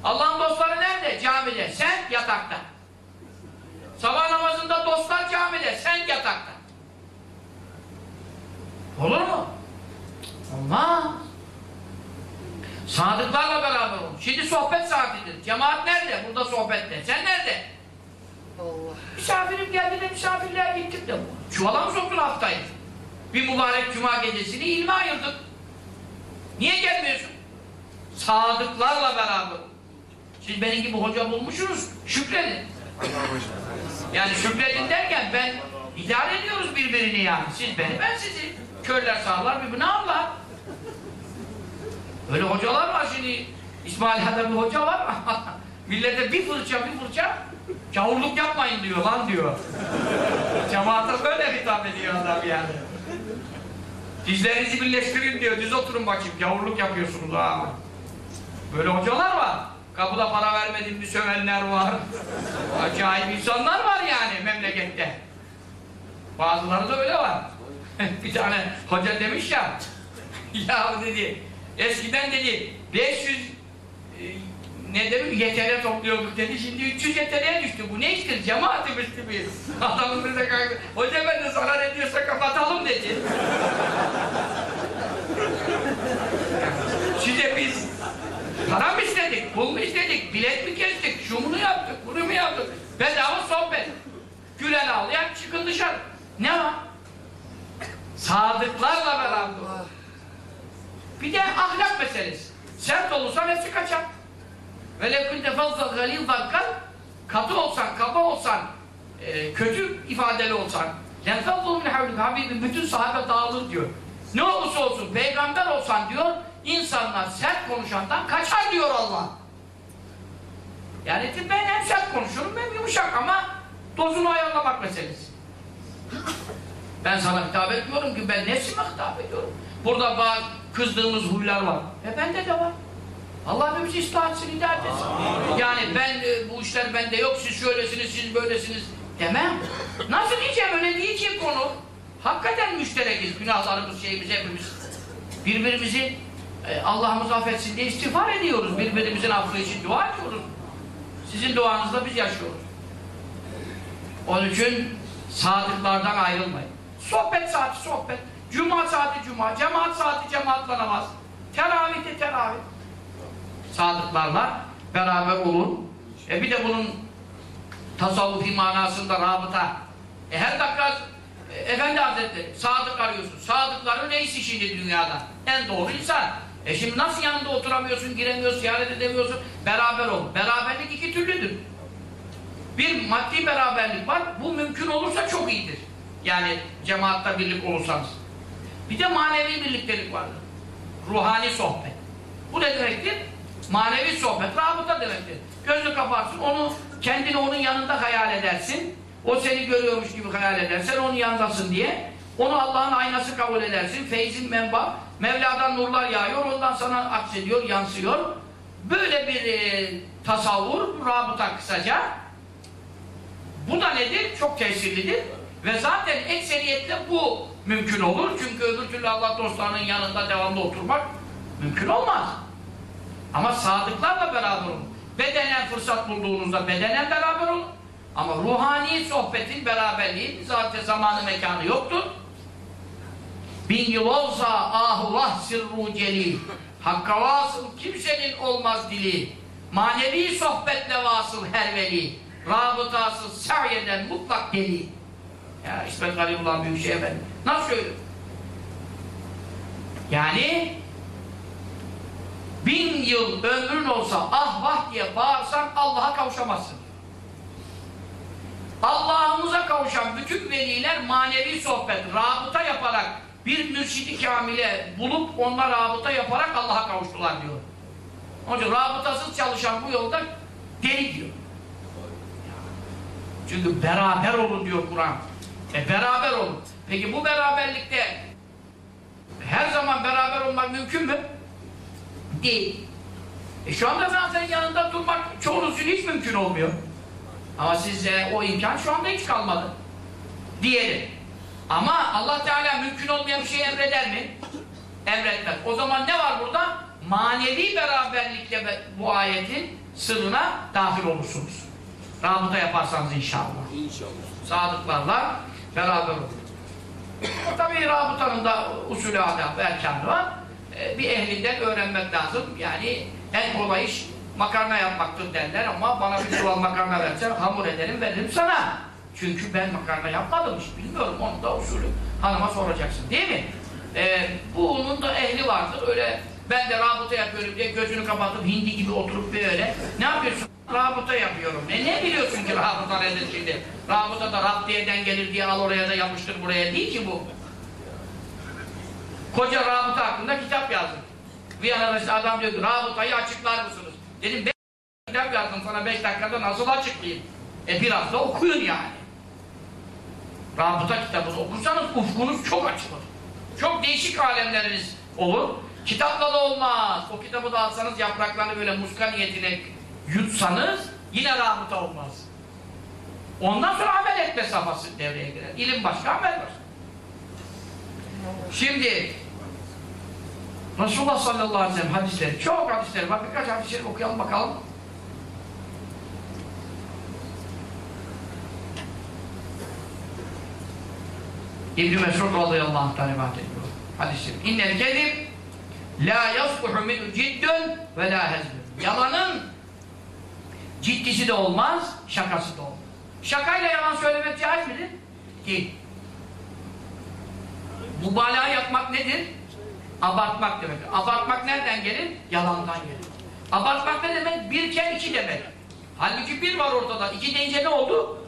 Allah'ın dostları nerede? Camide. Sen yatakta. Sabah namazında dostlar camide, sen yatakta. Olur mu? Olmaz. Sadıklarla beraber olun. Şimdi sohbet saatidir. Cemaat nerede? Burada sohbette. Sen nerede? Allah. Misafirim geldi de misafirliğe gittim de. Çuvala mı soktun haftayı? Bir mübarek cuma gecesini ilme ayırdık. Niye gelmiyorsun? Sadıklarla beraber. Siz benim gibi hoca bulmuşsunuz, şükredin. Yani şükredin derken ben idare ediyoruz birbirini yani. Siz beni, ben sizi. Körler sağlar birbirini Allah. Öyle hocalar var şimdi. İsmaila'da bir hoca var. (laughs) Millete bir fırça bir fırça kavurluk yapmayın diyor lan diyor. Cemaate böyle hitap ediyor adam yani. Dizlerinizi birleştirin diyor. Düz oturun bakayım. Kavurluk yapıyorsunuz ha. Böyle hocalar var. Kapıda para vermedim bir sövenler var. Acayip insanlar var yani memlekette. Bazıları da öyle var. (laughs) bir tane hoca demiş ya (laughs) ya dedi eskiden dedi 500 e, ne demek yetere topluyorduk dedi. Şimdi 300 yetereye düştü. Bu ne iştir? Cemaatimiz gibi (laughs) adamın bize kalktı hoca ben de zarar ediyorsa kapatalım dedi. (laughs) Size biz para mı istedik pul mu istedik bilet mi kestik şu bunu yaptık bunu mu yaptık? Bedava sohbet. Gülen ağlayan çıkın dışarı. Ne var? Sadıklarla beraber bir de ahlak meselesi. Sert olursan hepsi kaçar. Ve lekünde fazla galil dakkal katı olsan, kaba olsan, e, kötü ifadeli olsan lenfazzu min havlik Habibim bütün sahabe dağılır diyor. Ne olursa olsun peygamber olsan diyor insanlar sert konuşandan kaçar diyor Allah. Yani ben hem sert konuşurum hem yumuşak ama dozunu ayarlamak meselesi. Ben sana hitap etmiyorum ki ben nefsime hitap ediyorum. Burada bazı kızdığımız huylar var. E bende de var. Allah hepimizi ıslah etsin, hidayet etsin. Yani ben e, bu işler bende yok, siz şöylesiniz, siz böylesiniz demem. Nasıl diyeceğim öyle değil ki konu. Hakikaten müşterekiz, günahlarımız, şeyimiz hepimiz. Birbirimizi e, Allah'ımız affetsin diye istiğfar ediyoruz. Birbirimizin affı için dua ediyoruz. Sizin duanızla biz yaşıyoruz. Onun için sadıklardan ayrılmayın. Sohbet saati sohbet. Cuma saati cuma. Cemaat saati cemaatla namaz. Teravih de teravih. sadıklarla beraber olun. E bir de bunun tasavvufi manasında rabıta. E her dakika e, Efendi Hazretleri sadık arıyorsun. Sadıkların neyse şimdi dünyada? En doğru insan. E şimdi nasıl yanında oturamıyorsun, giremiyorsun, ziyaret edemiyorsun? Beraber ol. Beraberlik iki türlüdür. Bir maddi beraberlik var. Bu mümkün olursa çok iyidir. Yani cemaatta birlik olursanız. Bir de manevi birliktelik vardır. Ruhani sohbet. Bu ne demektir? Manevi sohbet, rabıta demektir. Gözünü kaparsın, onu kendini onun yanında hayal edersin. O seni görüyormuş gibi hayal edersen onun yanındasın diye. Onu Allah'ın aynası kabul edersin. Feyzin menba, Mevla'dan nurlar yağıyor, ondan sana aksediyor, yansıyor. Böyle bir e, tasavvur, rabıta kısaca. Bu da nedir? Çok tesirlidir. Ve zaten ekseriyetle bu mümkün olur. Çünkü öbür türlü Allah dostlarının yanında devamlı oturmak mümkün olmaz. Ama sadıklarla beraber olun. Bedenen fırsat bulduğunuzda bedenen beraber olun. Ama ruhani sohbetin beraberliği zaten zamanı mekanı yoktur. Bin yıl olsa ah vah sırru celil. Hakka vasıl kimsenin olmaz dili. Manevi sohbetle vasıl her veli. Rabıtasız sa'yeden mutlak deli. Ya İsmet Galibullah Büyükşehir Efendi. Nasıl söylüyor? Yani bin yıl ömrün olsa ah vah diye bağırsan Allah'a kavuşamazsın. Allah'ımıza kavuşan bütün veliler manevi sohbet, rabıta yaparak bir mürşidi kamile bulup onlar rabıta yaparak Allah'a kavuştular diyor. Onun için rabıtasız çalışan bu yolda deli diyor. Çünkü beraber olun diyor Kur'an. E beraber olun. Peki bu beraberlikte her zaman beraber olmak mümkün mü? Değil. E şu anda zaten yanında durmak çoğunuzun hiç mümkün olmuyor. Ama sizde o imkan şu anda hiç kalmadı. Diyelim. Ama Allah Teala mümkün olmayan bir şey emreder mi? Emretmez. O zaman ne var burada? Manevi beraberlikle bu ayetin sırrına dahil olursunuz. Rabıta yaparsanız inşallah. İnşallah. Sadıklarla beraber olun. Tabii rabıtanın da usulü adab, erkanı var. Ee, bir ehlinden öğrenmek lazım. Yani en kolay iş makarna yapmaktır derler ama bana bir çuval makarna versen hamur ederim veririm sana. Çünkü ben makarna yapmadım hiç bilmiyorum. Onu da usulü hanıma soracaksın değil mi? Ee, bunun da ehli vardır. Öyle ben de rabıta yapıyorum diye gözünü kapatıp hindi gibi oturup böyle ne yapıyorsun? Rabıta yapıyorum. E ne biliyorsun ki rabıta nedir şimdi? Rabıta da Rabbiye'den gelir diye al oraya da yapıştır buraya değil ki bu. Koca rabıta hakkında kitap yazdım. Viyana'da işte adam diyor ki rabıtayı açıklar mısınız? Dedim ben kitap yazdım sana beş dakikada nasıl açıklayayım? E biraz da okuyun yani. Rabıta kitabını okursanız ufkunuz çok açılır. Çok değişik alemleriniz olur. Kitapla da olmaz. O kitabı da alsanız yapraklarını böyle muska niyetine yutsanız yine rabıta olmaz. Ondan sonra amel etme safhası devreye girer. İlim başka, amel başka. Şimdi Resulullah sallallahu aleyhi ve sellem hadisleri, çok hadisleri var. Birkaç hadisleri okuyalım bakalım. İbn-i Mesud radıyallahu anh'tan rivayet ediyor. Hadisi. İnnel kezib la yasluhu minhu ciddun ve la hezbun. Yalanın ciddisi de olmaz, şakası da olmaz. Şakayla yalan söylemek caiz midir? Değil. Mübalağa yapmak nedir? Abartmak demek. Abartmak nereden gelir? Yalandan gelir. Abartmak ne demek? Birken iki demek. Halbuki bir var ortada. İki deyince ne oldu?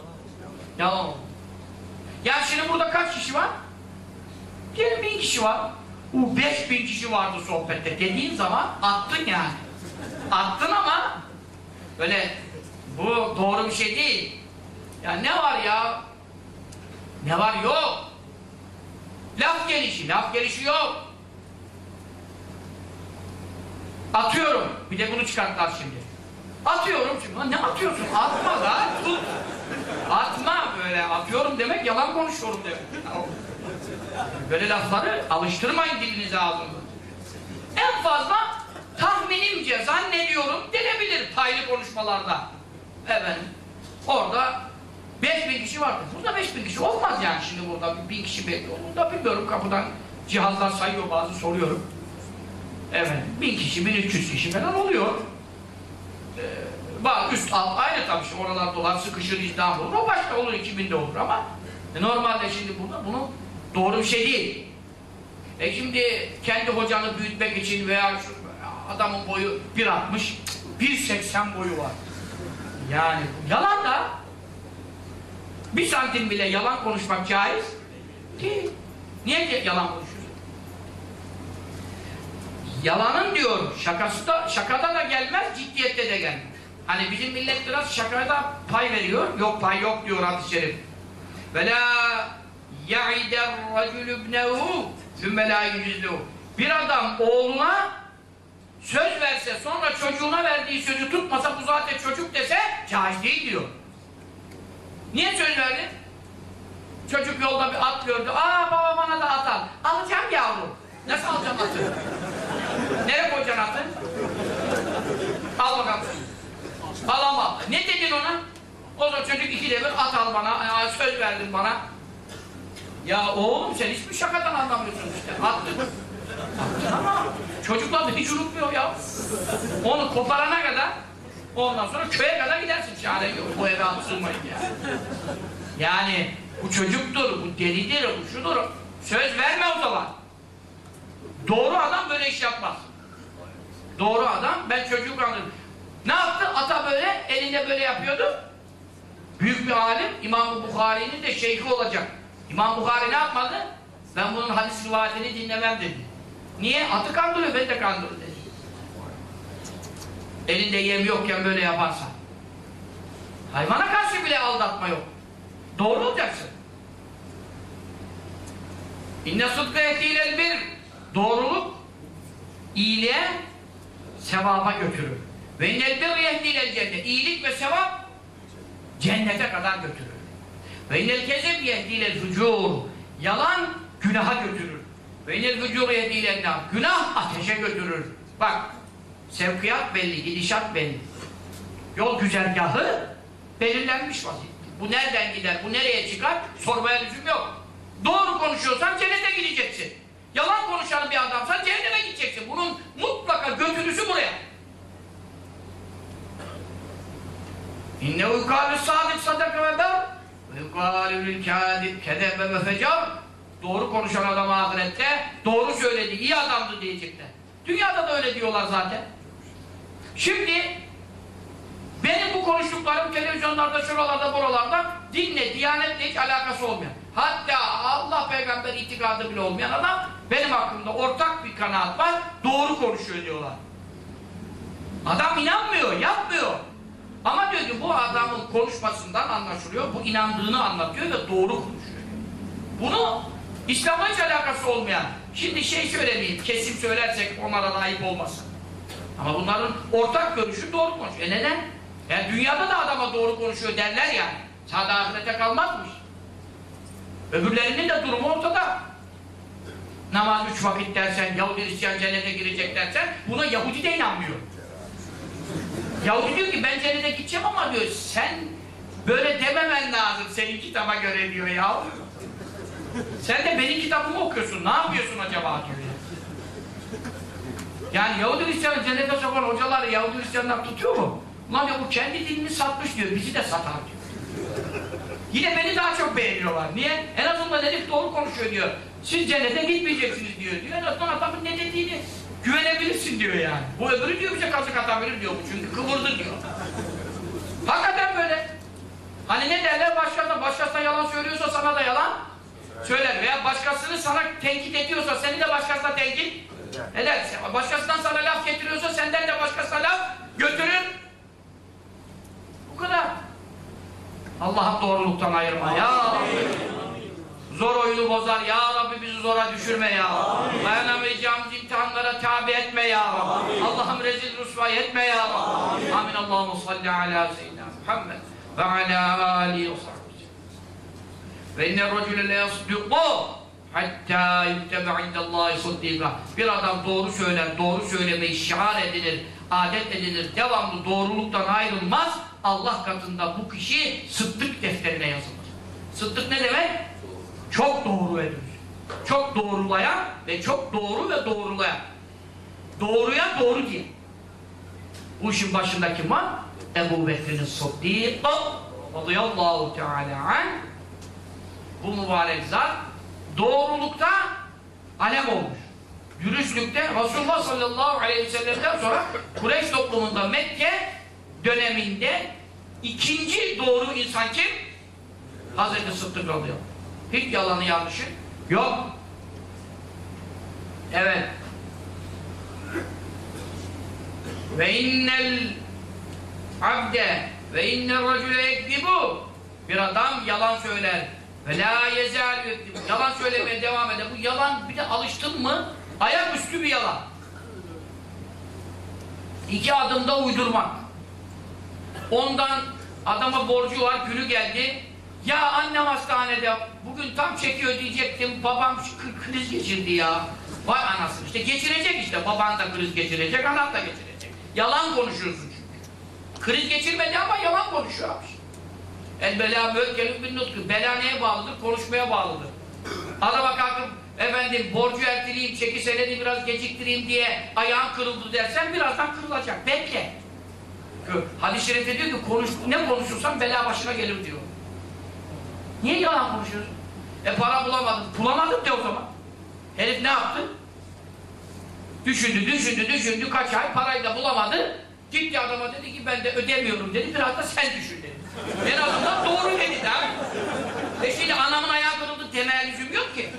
Yalan. Ya şimdi burada kaç kişi var? Diyelim bin kişi var. U beş bin kişi vardı sohbette dediğin zaman attın yani. Attın ama böyle bu doğru bir şey değil. Ya ne var ya? Ne var yok. Laf gelişi, laf gelişi yok. Atıyorum. Bir de bunu çıkarttılar şimdi. Atıyorum şimdi. Lan ne atıyorsun? Atma tut. Atma böyle. Atıyorum demek yalan konuşuyorum demek. Böyle lafları alıştırmayın dilinize ağzınıza. En fazla tahminimce zannediyorum denebilir paylı konuşmalarda. Efendim. Orada 5000 kişi vardı. Burada 5000 kişi olmaz yani şimdi burada 1000 kişi bekliyor. Burada bilmiyorum kapıdan cihazlar sayıyor bazı soruyorum. Evet, 1000 kişi, 1300 kişi falan oluyor. Ee, var üst alt aynı tabii işte oralar dolar sıkışır izdiham olur. O başka olur 2000'de olur ama e, normalde şimdi burada bunu doğru bir şey değil. E şimdi kendi hocanı büyütmek için veya şu, adamın boyu 1.60 1.80 boyu var. Yani yalan da bir santim bile yalan konuşmak caiz değil. Niye yalan konuşuyorsun? Yalanın diyor şakası da şakada da gelmez, ciddiyette de gelmez. Hani bizim millet biraz şakaya da pay veriyor. Yok pay yok diyor hadis-i şerif. Ve la ya'ider racul ibnehu. Bir adam oğluna söz verse sonra çocuğuna verdiği sözü tutmasa bu zaten çocuk dese caiz değil diyor. Niye söz verdin? Çocuk yolda bir at gördü. Aa baba bana da at al. Alacağım yavrum. Nasıl alacağım atı? Nereye koyacaksın atı? Al bakalım. Alamam. Ne dedin ona? O zaman çocuk ikide bir at al bana. Aa, söz verdin bana. Ya oğlum sen hiçbir şakadan anlamıyorsun işte. Attın. Ama çocuklar da hiç unutmuyor ya. Onu koparana kadar ondan sonra köye kadar gidersin. Çare yok. O eve atılmayın ya. Yani bu çocuktur, bu delidir, bu şudur. Söz verme o zaman. Doğru adam böyle iş yapmaz. Doğru adam, ben çocuğu kandırdım. Ne yaptı? Ata böyle, elinde böyle yapıyordu. Büyük bir alim, İmam Bukhari'nin de şeyhi olacak. İmam Bukhari ne yapmadı? Ben bunun hadis rivayetini dinlemem dedi. Niye? Atı kandırıyor, beni de kandırıyor dedi. Elinde yem yokken böyle yaparsan. Hayvana karşı bile aldatma yok. Doğru olacaksın. İnne sıdkı etiyle bir doğruluk iyiliğe sevaba götürür. Ve innel bir yehdiyle cennet. İyilik ve sevap cennete kadar götürür. Ve innel kezeb yehdiyle fücur. Yalan günaha götürür. Ve innel fücur yehdiyle nar. Günah ateşe götürür. Bak sevkiyat belli, gidişat belli. Yol güzergahı belirlenmiş vaziyette. Bu nereden gider, bu nereye çıkar sormaya lüzum yok. Doğru konuşuyorsan cennete gideceksin. Yalan konuşan bir adamsan cehenneme gideceksin. Bunun mutlaka götürüsü buraya. İnne uykâlü sadık sadaka ve ber ve uykâlü lil kâdib kedebe ve fecar Doğru konuşan adam ahirette doğru söyledi, iyi adamdı diyecekler. Dünyada da öyle diyorlar zaten. Şimdi benim bu konuştuklarım televizyonlarda, şuralarda, buralarda dinle, diyanetle hiç alakası olmayan. Hatta Allah peygamber itikadı bile olmayan adam benim hakkımda ortak bir kanaat var, doğru konuşuyor diyorlar. Adam inanmıyor, yapmıyor. Ama diyor ki bu adamın konuşmasından anlaşılıyor, bu inandığını anlatıyor ve doğru konuşuyor. Bunu İslam'la hiç alakası olmayan, şimdi şey söylemeyeyim, kesim söylersek onlara da ayıp olmasın. Ama bunların ortak görüşü doğru konuşuyor. E neden? Yani dünyada da adama doğru konuşuyor derler ya. Sağda ahirete kalmazmış. Öbürlerinin de durumu ortada. Namaz üç vakit dersen, Yahudi Hristiyan cennete girecek dersen, buna Yahudi de inanmıyor. Yahudi diyor ki ben cennete gideceğim ama diyor sen böyle dememen lazım senin kitaba göre diyor ya. Sen de benim kitabımı okuyorsun. Ne yapıyorsun acaba diyor ya. Yani Yahudi Hristiyanı cennete sokan hocalar Yahudi Hristiyanlar tutuyor mu? Ulan diyor bu kendi dinini satmış diyor. Bizi de satar diyor. Yine beni daha çok beğeniyorlar. Niye? En azından herif doğru konuşuyor diyor. Siz cennete gitmeyeceksiniz diyor. diyor. En azından adamın ne dediğini güvenebilirsin diyor yani. Bu öbürü diyor bize kazık atabilir diyor çünkü kıvırdı diyor. Hakikaten böyle. Hani ne derler başkasına, başkasına yalan söylüyorsa sana da yalan söyler. Veya başkasını sana tenkit ediyorsa seni de başkasına tenkit eder. Başkasından sana laf getiriyorsa senden de başkasına laf götürür. Bu kadar. Allah'ım doğruluktan ayırma ya. Zor oyunu bozar ya Rabbi bizi zora düşürme ya Rabbi. Dayanamayacağımız imtihanlara tabi etme ya Rabbi. Allah'ım rezil rüsvay etme ya Rabbi. Amin. Allahu salli ala seyyidina Muhammed ve ala alihi ve. Ve inne racüle le yasduqu hatta yuktebe indallahi sıddika. Bir adam doğru söyler, doğru söylemeyi şiar edilir, adet edilir, devamlı doğruluktan ayrılmaz. Allah katında bu kişi sıddık defterine yazılır. Sıddık ne demek? Çok doğru edilir. Çok doğrulayan ve çok doğru ve doğrulayan. Doğruya doğru diye. Bu işin başında kim var? Ebu Bekir'in Sıddık radıyallahu teala anh bu mübarek zat doğrulukta alem olmuş. Dürüstlükte Resulullah sallallahu aleyhi ve sellem'den sonra Kureyş toplumunda Mekke döneminde ikinci doğru insan kim? Hazreti Sıddık oluyor. Hiç yalanı yanlışı yok. Evet. Ve innel abde ve innel racüle yekdibu bir adam yalan söyler ve la yekdibu yalan söylemeye devam eder. Bu yalan bir de alıştın mı ayaküstü bir yalan. İki adımda uydurmak. Ondan adama borcu var, günü geldi. Ya annem hastanede, bugün tam çekiyor diyecektim, babam kri- kriz geçirdi ya. Vay anasını, işte geçirecek işte, baban da kriz geçirecek, anan da geçirecek. Yalan konuşuyorsun çünkü. Kriz geçirmedi ama yalan konuşuyor. El bela müekkelün bin nutku. Bela neye bağlıdır? Konuşmaya bağlıdır. Adama kalkıp efendim borcu erteleyeyim, çeki senedi biraz geciktireyim diye ayağın kırıldı dersen birazdan kırılacak. Bekle. Hadis-i şerifte diyor ki konuş, ne konuşursan bela başına gelir diyor. Niye yalan konuşuyorsun? E para bulamadım. Bulamadım de o zaman. Herif ne yaptı? Düşündü, düşündü, düşündü. Kaç ay parayı da bulamadı. Gitti adama dedi ki ben de ödemiyorum dedi. Biraz da sen düşün dedi. En azından doğru dedi de. E şimdi anamın ayağı kırıldı demeye lüzum yok ki.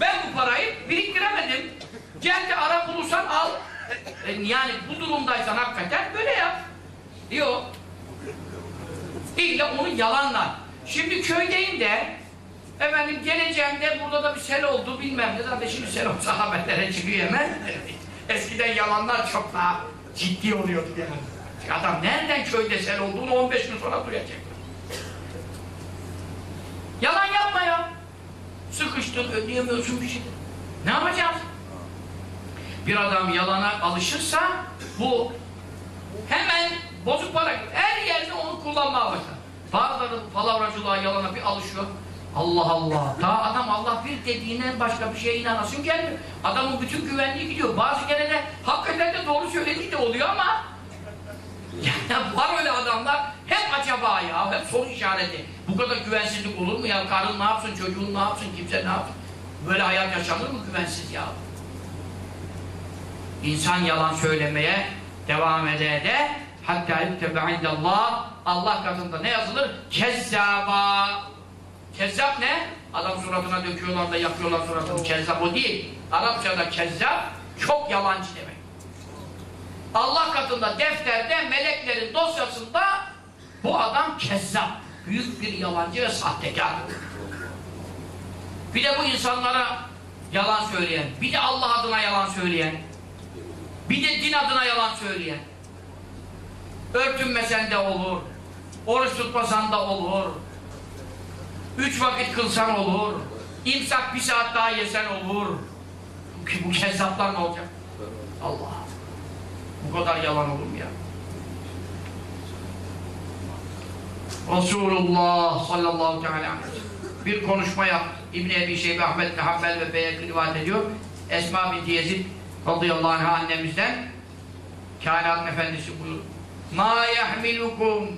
Ben bu parayı biriktiremedim. Gel de ara bulursan al. E, yani bu durumdaysan hakikaten böyle yap. Yok. İlla onu yalanla. Şimdi köydeyim de efendim geleceğim burada da bir sel oldu bilmem ne. Zaten şimdi sel olsa haberlere çıkıyor hemen. Eskiden yalanlar çok daha ciddi oluyordu yani. Adam nereden köyde sel olduğunu 15 gün sonra duyacak. Yalan yapma ya. Sıkıştın, ödeyemiyorsun bir şey. Ne yapacağız? Bir adam yalana alışırsa bu hemen bozuk para. Her yerde onu kullanmaya başlar. Bazıları palavracılığa, yalana bir alışıyor. Allah Allah. Daha adam Allah bir dediğine başka bir şeye inanasın gelmiyor. Adamın bütün güvenliği gidiyor. Bazı kere de hakikaten de doğru söylediği de oluyor ama yani var öyle adamlar hep acaba ya, hep soru işareti. Bu kadar güvensizlik olur mu ya? Karın ne yapsın, çocuğun ne yapsın, kimse ne yapsın? Böyle hayat yaşanır mı güvensiz ya? İnsan yalan söylemeye devam ede de hatta yuttebe indallah Allah katında ne yazılır? Kezzaba Kezzap ne? Adam suratına döküyorlar da yakıyorlar suratını. Kezzap o değil. Arapçada kezzap çok yalancı demek. Allah katında defterde meleklerin dosyasında bu adam kezzap. Büyük bir yalancı ve sahtekar. Bir de bu insanlara yalan söyleyen, bir de Allah adına yalan söyleyen, bir de din adına yalan söyleyen. Örtünmesen de olur, oruç tutmasan da olur, üç vakit kılsan olur, imsak bir saat daha yesen olur. Bu kezzaplar ne olacak? Allah! Bu kadar yalan olur mu ya? Resulullah sallallahu aleyhi ve bir konuşma yaptı. İbn-i Ebi Şeybe Ahmet bin Hanbel ve Beyekli rivayet ediyor. Esma binti Yezid radıyallahu anh annemizden kainat efendisi buyur. Ma yahmilukum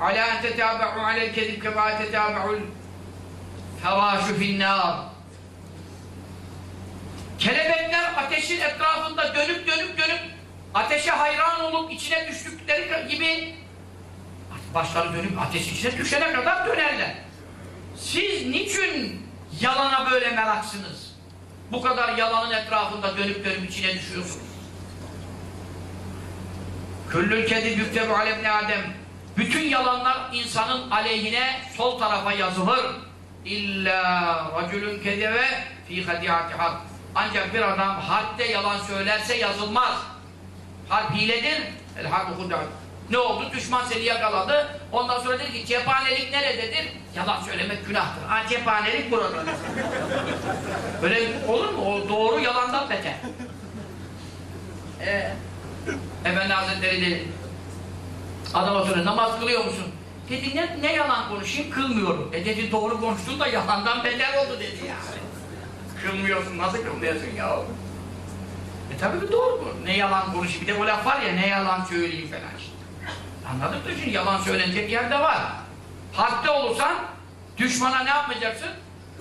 ala en tetâbe'u alel kezib kemâ tetâbe'ul fevâşu finnâr Kelebekler ateşin etrafında dönüp dönüp dönüp ateşe hayran olup içine düştükleri gibi başları dönüp ateşin içine düşene kadar dönerler. Siz niçin yalana böyle meraksınız? Bu kadar yalanın etrafında dönüp dönüp içine düşüyorsunuz. Küllül kedi yüktebu alebni adem. Bütün yalanlar insanın aleyhine sol tarafa yazılır. İlla racülün kedeve fi hadiyati had. Ancak bir adam hadde yalan söylerse yazılmaz. Harp hiledir. El. Ne oldu? Düşman seni yakaladı. Ondan sonra dedi ki cephanelik nerededir? Yalan söylemek günahtır. Ha cephanelik burada. Böyle olur mu? O doğru yalandan beter. Ee, Efendi Hazretleri dedi. Adama soruyor namaz kılıyor musun? Dedi ne, ne yalan konuşayım? Kılmıyorum. E dedi doğru konuştun da yalandan beter oldu dedi ya. Kılmıyorsun. Nasıl kılmıyorsun ya? E tabi bu doğru bu. Ne yalan konuşayım. Bir de o laf var ya ne yalan söyleyeyim falan işte. Anladık da şimdi yalan söylenecek yerde var. Harpte olursan düşmana ne yapmayacaksın?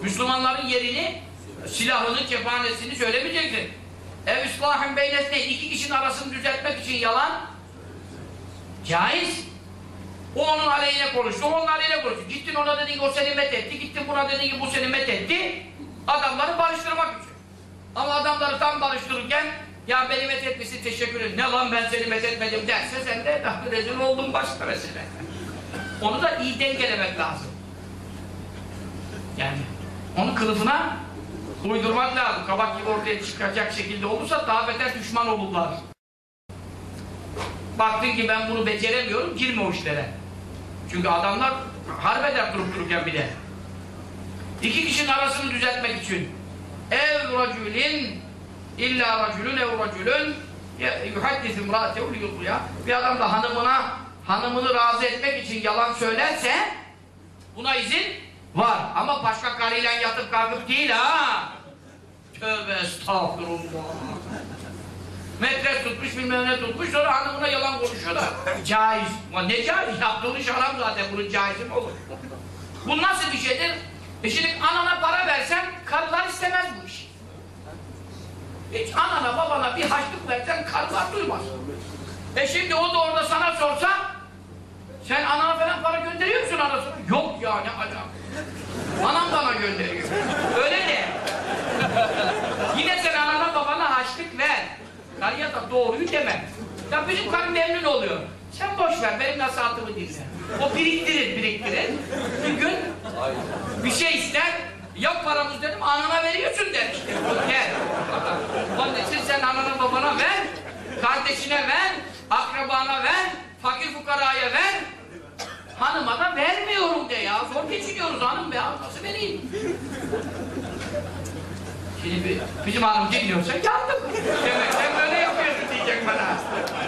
Müslümanların yerini, silahını, cephanesini söylemeyeceksin. Ev islahın beynesne iki kişinin arasını düzeltmek için yalan caiz. O onun aleyhine konuştu, onun aleyhine konuştu. Gittin ona dedin ki o seni met etti, gittin buna dedin ki bu seni met etti. Adamları barıştırmak için. Tam barıştırırken ya beni met teşekkür ederim. Ne lan ben seni met etmedim derse sen de rezil oldun başka mesele. (laughs) Onu da iyi dengelemek lazım. Yani onu kılıfına uydurmak lazım. Kabak gibi ortaya çıkacak şekilde olursa daha beter düşman olurlar. Baktın ki ben bunu beceremiyorum, girme o işlere. Çünkü adamlar harbeder durup dururken bir de. İki kişinin arasını düzeltmek için ev racülin illa racülün ev racülün yuhaddis imrâtehu liyudluya bir adam da hanımına hanımını razı etmek için yalan söylerse buna izin var. Ama başka karıyla yatıp kalkıp değil ha. Tövbe estağfurullah. Metres tutmuş bilmem ne tutmuş sonra hanımına yalan konuşuyor da caiz. Ama ne caiz? Yaptığın iş haram zaten bunun caizi mi olur? Bu nasıl bir şeydir? E şimdi anana para versen karılar istemez bu iş. Hiç anana babana bir haçlık versen karılar duymaz. E şimdi o da orada sana sorsa sen anana falan para gönderiyor musun arasına? Yok ya ne alaka. Anam bana gönderiyor. Öyle de. Yine sen anana babana haçlık ver. Karıya da doğruyu deme. Ya bizim karı memnun oluyor. Sen boş ver, benim nasihatımı dinle. O biriktirir, biriktirir. Bir gün bir şey ister, yok paramız dedim, anana veriyorsun der işte. Gel. Onun için sen anana babana ver, kardeşine ver, akrabana ver, fakir fukaraya ver, hanıma da vermiyorum de ya. Zor geçiniyoruz hanım be, nasıl vereyim? Şimdi bizim hanım dinliyorsa yandık. Demek sen böyle yapıyorsun diyecek bana.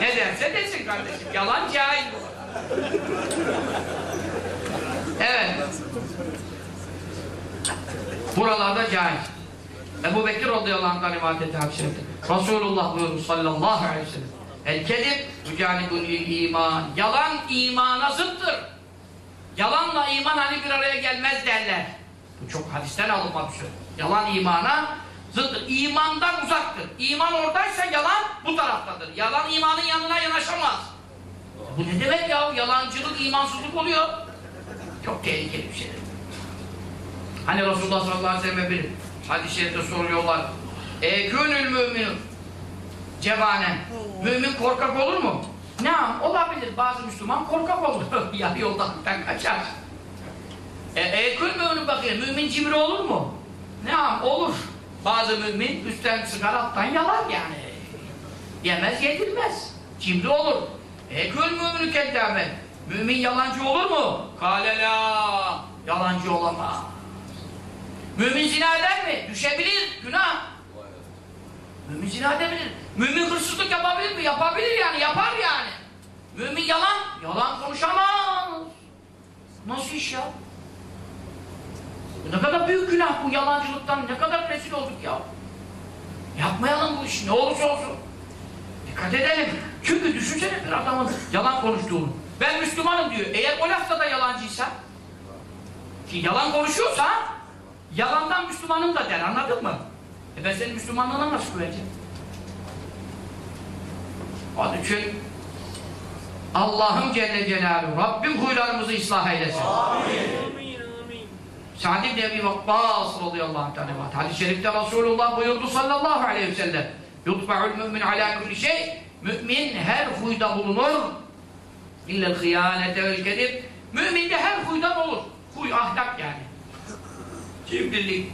Ne derse desin kardeşim. Yalan caiz bu. Evet. Buralarda caiz. Ebu Bekir radıyallahu anh'tan rivayet etti hapşirdi. Resulullah buyurdu sallallahu aleyhi ve sellem. El kedib mücanibun iman. Yalan imana zıttır. Yalanla iman hani bir araya gelmez derler. Bu çok hadisten alınma bir şey. Yalan imana zıttır. İmandan uzaktır. İman oradaysa yalan bu taraftadır. Yalan imanın yanına yanaşamaz. Bu ne demek ya? Yalancılık, imansızlık oluyor. Çok tehlikeli bir şeydir. Hani Resulullah sallallahu aleyhi ve sellem bir hadis-i şerifte soruyorlar. E gönül mümin cevanen. Mümin korkak olur mu? Ne olabilir. Bazı Müslüman korkak olur. (laughs) ya yoldan kaçar. E, e kül mümin bakıyor. Mümin cimri olur mu? Ne olur. Bazı mümin üstten sıkar alttan yalar yani. Yemez yedirmez. Cimri olur. E kül mümini keddâme. Mümin yalancı olur mu? Kâle la. Yalancı olamaz. Mümin zina eder mi? Düşebilir. Günah. Mümin zina edebilir. Mümin hırsızlık yapabilir mi? Yapabilir yani. Yapar yani. Mümin yalan. Yalan konuşamaz. Nasıl iş ya? Ne kadar büyük günah bu yalancılıktan. Ne kadar rezil olduk ya. Yapmayalım bu işi. Ne olursa olsun. Dikkat edelim. Çünkü düşünsene bir adamın yalan konuştuğunu. Ben Müslümanım diyor. Eğer o lafta da yalancıysa ki yalan konuşuyorsa yalandan Müslümanım da der. Anladın mı? E ben senin Müslümanlığına nasıl güveneceğim? Onun için Allah'ım Celle Celaluhu Rabbim huylarımızı ıslah eylesin. Amin. Sa'd ibn Ebi Vakkas radıyallahu anh hadis-i şerifte Resulullah buyurdu sallallahu aleyhi ve sellem yutba'ul mümin ala kulli şey mümin her huyda bulunur illel hıyanete vel kedib müminde her huydan olur huy ahlak yani cimrilik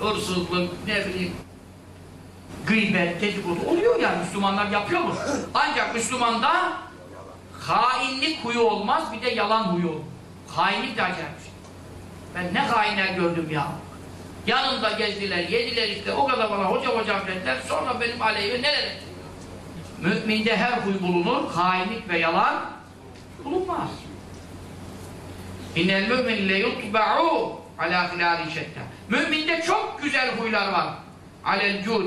hırsızlık ne bileyim gıybet, dedikodu oluyor yani Müslümanlar yapıyormuş ancak Müslümanda hainlik huyu olmaz bir de yalan huyu olur hainlik de acayip şey. Ben ne hainler gördüm ya. Yanımda gezdiler, yediler işte, o kadar bana hoca hocam dediler, sonra benim aleyhime neler? Müminde her huy bulunur, hainlik ve yalan bulunmaz. İnnel mümin le ala hilali şetta. Müminde çok güzel huylar var. Alel cud,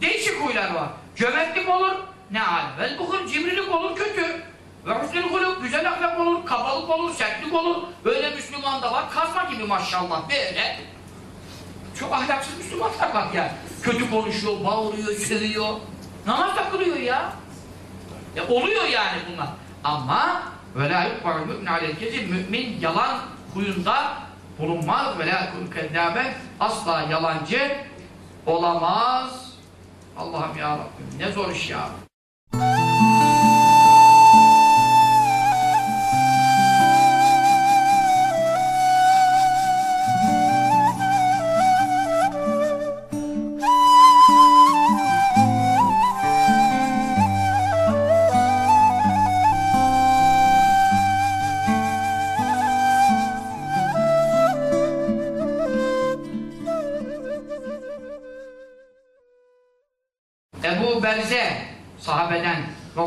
Değişik huylar var. Cömertlik olur, ne hal. Vel buhul, cimrilik olur, kötü. Ve husnül huluk, güzel ahlak olur, kabalık olur, sertlik olur. Böyle Müslüman da var, kazma gibi maşallah böyle. Çok ahlaksız Müslümanlar bak ya. Kötü konuşuyor, bağırıyor, sövüyor. Namaz da kılıyor ya. Ya oluyor yani bunlar. Ama ve la yukbar mümin aleyh mümin yalan huyunda bulunmaz ve la yakun keddaben asla yalancı olamaz. Allah'ım ya Rabbim ne zor iş ya.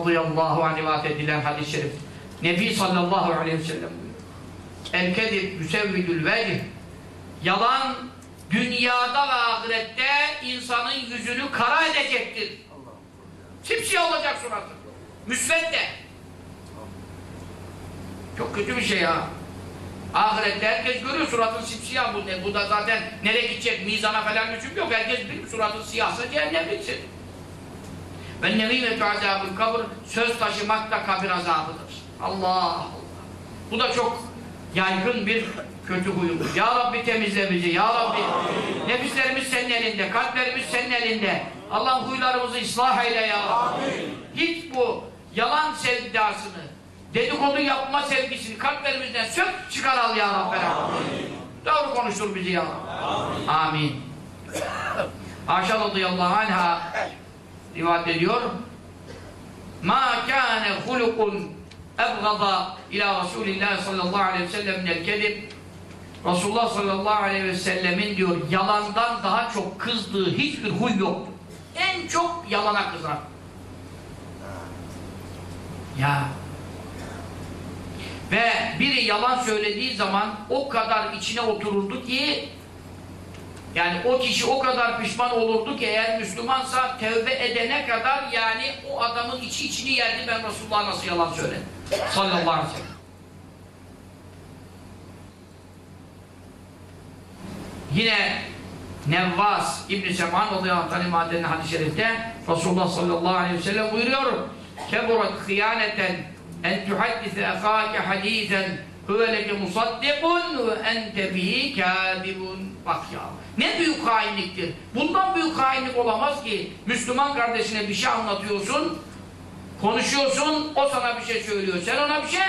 Radıyallahu anh rivayet edilen hadis-i şerif. Nebi sallallahu aleyhi ve sellem. El kedib yüsevvidül vecih Yalan dünyada ve ahirette insanın yüzünü kara edecektir. Simsiyah olacak suratı. Müsvedde. Çok kötü bir şey ya. Ahirette herkes görüyor suratın simsiyah bu ne? Bu da zaten nereye gidecek? Mizana falan lüzum. Herkes bilir suratın siyahsa cehennem bitsin. Ve nemimetü azabül kabr söz taşımak da kabir azabıdır. Allah Allah. Bu da çok yaygın bir kötü huyumuz. Ya Rabbi temizle bizi. Ya Rabbi nefislerimiz senin elinde. Kalplerimiz senin elinde. Allah huylarımızı ıslah eyle ya Rabbi. Hiç bu yalan sevdasını dedikodu yapma sevgisini kalplerimizden sök çıkar al ya Rabbi. Doğru konuştur bizi ya Rabbi. Amin. Ayşe radıyallahu anha rivayet ediyor. Ma kâne hulukun ebgada ila Resulillah sallallahu aleyhi ve sellem minel kedib Resulullah sallallahu aleyhi ve sellemin diyor yalandan daha çok kızdığı hiçbir huy yoktur. En çok yalana kızar. Ya ve biri yalan söylediği zaman o kadar içine otururdu ki yani o kişi o kadar pişman olurdu ki eğer Müslümansa tevbe edene kadar yani o adamın içi içini yerdi. Ben Resulullah nasıl yalan söyledim. Sallallahu aleyhi ve sellem. Yine Nevvas İbn-i Seman radıyallahu anh hadis-i şerifte Resulullah sallallahu aleyhi ve sellem buyuruyor. Keburat hıyaneten en tuhaddise ekâke hadîsen huveleke musaddikun ve ente bihi kâdibun bak ya ne büyük hainliktir? Bundan büyük hainlik olamaz ki. Müslüman kardeşine bir şey anlatıyorsun konuşuyorsun o sana bir şey söylüyor. Sen ona bir şey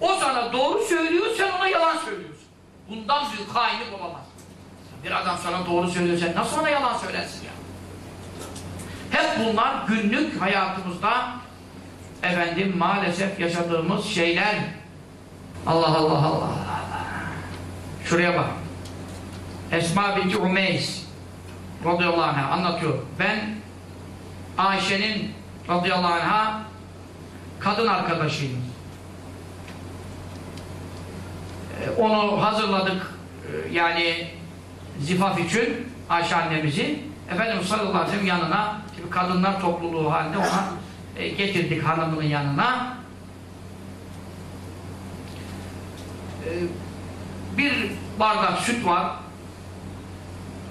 o sana doğru söylüyor sen ona yalan söylüyorsun. Bundan büyük hainlik olamaz. Bir adam sana doğru söylüyor sen nasıl ona yalan söylersin ya? Hep bunlar günlük hayatımızda efendim maalesef yaşadığımız şeyler. Allah Allah Allah şuraya bak Esma binti Umeys radıyallahu anh'a anlatıyor. Ben Ayşe'nin radıyallahu anh'a kadın arkadaşıyım. Ee, onu hazırladık ee, yani zifaf için Ayşe annemizi. Efendimiz sallallahu aleyhi ve sellem yanına kadınlar topluluğu halinde ona e, getirdik hanımının yanına. E, bir bardak süt var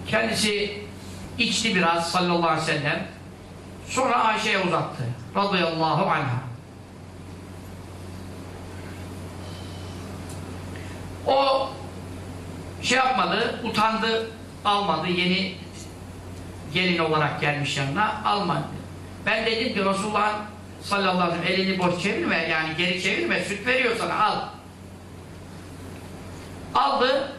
kendisi içti biraz sallallahu aleyhi ve sellem sonra Ayşe'ye uzattı radıyallahu anha o şey yapmadı, utandı, almadı, yeni gelin olarak gelmiş yanına, almadı. Ben dedim ki Resulullah sallallahu aleyhi ve sellem elini boş çevirme, yani geri çevirme, süt veriyor sana, al. Aldı,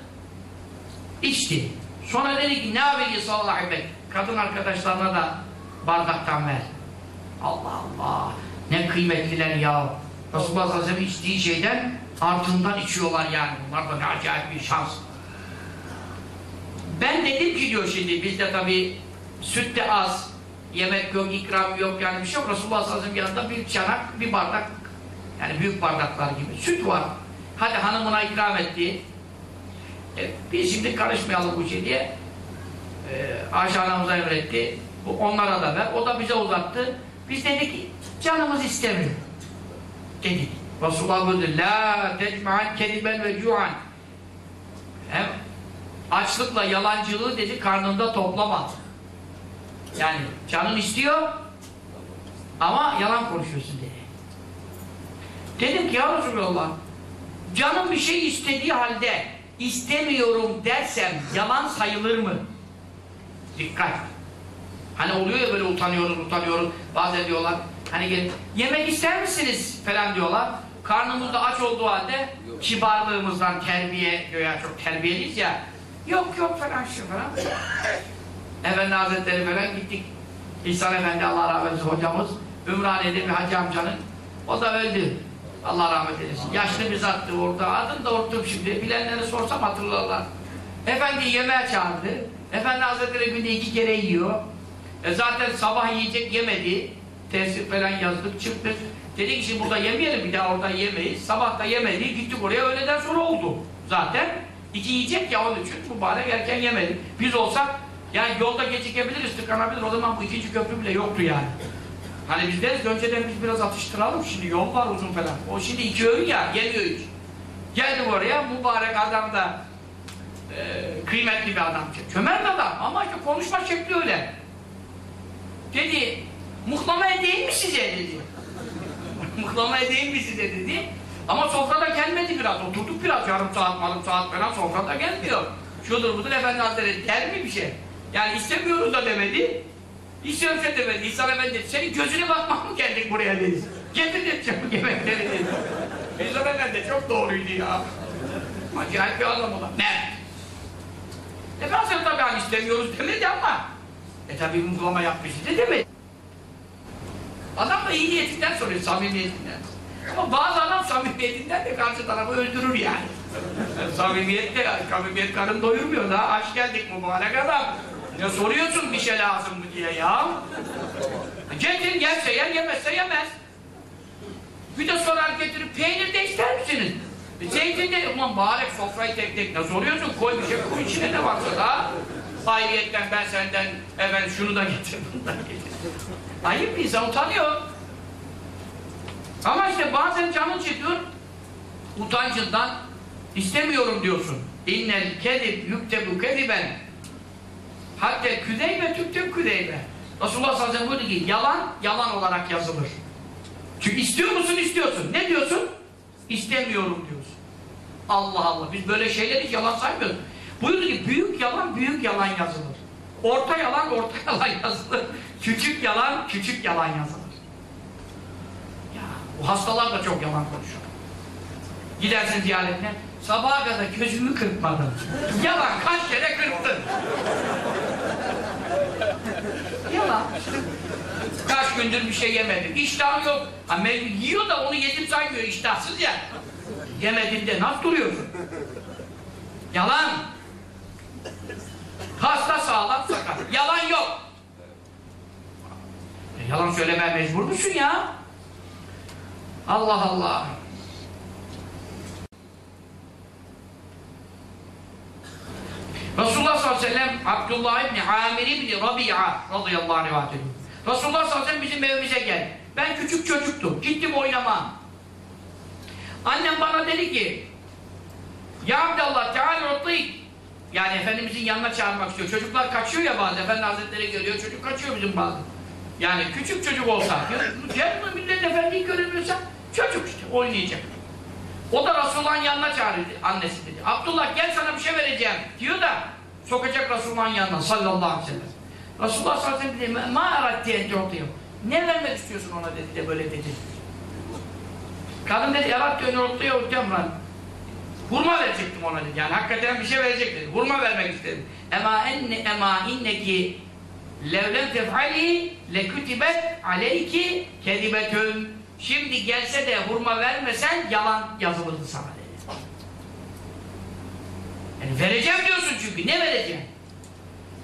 içti. Sonra dedi ki, ne yapayım sallallahu aleyhi kadın arkadaşlarına da bardaktan ver. Allah Allah, ne kıymetliler ya. Resulullah sallallahu aleyhi içtiği şeyden artığından içiyorlar yani. Bunlar da ne acayip bir şans. Ben dedim ki diyor şimdi bizde tabi süt de az, yemek yok, ikram yok yani bir şey yok. Resulullah sallallahu yanında bir çanak, bir bardak yani büyük bardaklar gibi süt var. Hadi hanımına ikram etti. E, biz şimdi karışmayalım bu şey diye e, Ayşe anamıza emretti. Bu onlara da ver. O da bize uzattı. Biz dedik canımız istemiyor. Dedik. Resulullah buyurdu. La tecma'an kediben ve cu'an. Hem açlıkla yalancılığı dedi karnında toplama. Yani canın istiyor ama yalan konuşuyorsun dedi. Dedim ki ya Resulallah canım bir şey istediği halde istemiyorum dersem yalan sayılır mı? Dikkat! Hani oluyor ya böyle utanıyoruz utanıyoruz bazen diyorlar hani gelip yemek ister misiniz falan diyorlar. Karnımızda aç olduğu halde kibarlığımızdan terbiye göya çok terbiyeliyiz ya yok yok falan şu falan. (laughs) Efendi Hazretleri falan gittik. İhsan Efendi Allah rahmet eylesin hocamız Ümraniye'de bir hacı amcanın o da öldü. Allah rahmet eylesin. Yaşlı bir zattı orada. Adını da unuttum şimdi. Bilenleri sorsam hatırlarlar. Efendi yemeğe çağırdı. Efendi Hazretleri günde iki kere yiyor. E zaten sabah yiyecek yemedi. Tesir falan yazdık çıktık. Dedi ki şimdi burada yemeyelim bir daha orada yemeyiz. Sabah da yemedi. Gittik oraya öğleden sonra oldu. Zaten iki yiyecek ya onun için mübarek erken yemedi. Biz olsak yani yolda gecikebiliriz, tıkanabilir. O zaman bu ikinci köprü bile yoktu yani. Hani biz deriz önceden biz biraz atıştıralım. Şimdi yol var uzun falan. O şimdi iki öğün ya, yemiyor hiç. Geldim oraya, mübarek adam da e, kıymetli bir adam. Çömert adam ama işte konuşma şekli öyle. Dedi, muhlama edeyim mi size dedi. (laughs) muhlama edeyim mi size dedi. Ama sofrada gelmedi biraz. Oturduk biraz yarım saat, yarım saat falan sofrada gelmiyor. Şudur budur Efendi Hazretleri der mi bir şey? Yani istemiyoruz da demedi. Sen demedi. İhsan Efendi senin gözüne bakmak mı geldik buraya dedi. Getir dedi çabuk yemekleri dedi. İhsan Efendi çok doğruydu ya. Acayip bir adam olan. Mert. Efendim tabii hani istemiyoruz demedi ama e tabii uygulama yapmış de demedi. Adam da iyi niyetinden soruyor, samimiyetinden. Ama bazı adam samimiyetinden de karşı tarafı öldürür yani. samimiyet de, samimiyet karın doyurmuyor. Daha aç geldik mübarek adam. Ya soruyorsun bir şey lazım mı diye ya. Getir, yerse yer, yemezse yemez. Bir de sorar getirip peynir de ister misiniz? E, Zeytin de, ulan mübarek sofrayı tek tek ne soruyorsun? Koy bir şey, koy içine ne varsa da. Hayriyetten ben senden, efendim şunu da getir, bunu da getir. Ayıp insan utanıyor. Ama işte bazen canın çekiyor, utancından istemiyorum diyorsun. İnnel kedib yüktebu kediben hatta küdeybe tükteb küdeybe. Resulullah sallallahu aleyhi ve sellem buyurdu ki yalan, yalan olarak yazılır. Çünkü istiyor musun istiyorsun. Ne diyorsun? İstemiyorum diyorsun. Allah Allah. Biz böyle şeyler yalan saymıyoruz. Buyurdu ki büyük yalan büyük yalan yazılır. Orta yalan orta (laughs) yalan yazılır. Küçük yalan küçük yalan yazılır. Ya bu hastalar da çok yalan konuşuyor. Gidersin ziyaretine. Sabaha kadar gözümü kırpmadım. Yalan kaç kere kırptın? Yalan. Kaç gündür bir şey yemedim. İştahım yok. Ha, yiyor da onu yedim saymıyor iştahsız ya. Yemedin de nasıl duruyorsun? Yalan. Hasta sağlam sakat. Yalan yok. E, yalan söylemeye mecbur musun ya? Allah Allah. Resulullah sallallahu aleyhi ve sellem Abdullah ibni Amir ibni Rabia radıyallahu anh rivayet ediyor. Resulullah sallallahu aleyhi ve sellem bizim evimize geldi. Ben küçük çocuktum. Gittim oynama. Annem bana dedi ki Ya Abdallah Teala Rutlik Yani Efendimizin yanına çağırmak istiyor. Çocuklar kaçıyor ya bazen. Efendi Hazretleri görüyor. Çocuk kaçıyor bizim bazen. Yani küçük çocuk olsa mi millet efendiyi göremiyorsa çocuk işte oynayacak. O da Resulullah'ın yanına çağırdı annesi dedi. Abdullah gel sana bir şey vereceğim diyor da sokacak Resulullah'ın yanına sallallahu aleyhi ve sellem. Resulullah sallallahu aleyhi ve sellem dedi ma aratti diyor. Ne vermek istiyorsun ona dedi de böyle dedi. Kadın dedi erat diyor diyor Cemran. Hurma verecektim ona dedi. Yani hakikaten bir şey verecek dedi. Hurma vermek istedim. Ema enne ema inneki levlen tef'ali lekütibet aleyki kedibetün Şimdi gelse de hurma vermesen yalan yazılırdı sana dedi. Yani vereceğim diyorsun çünkü. Ne vereceğim?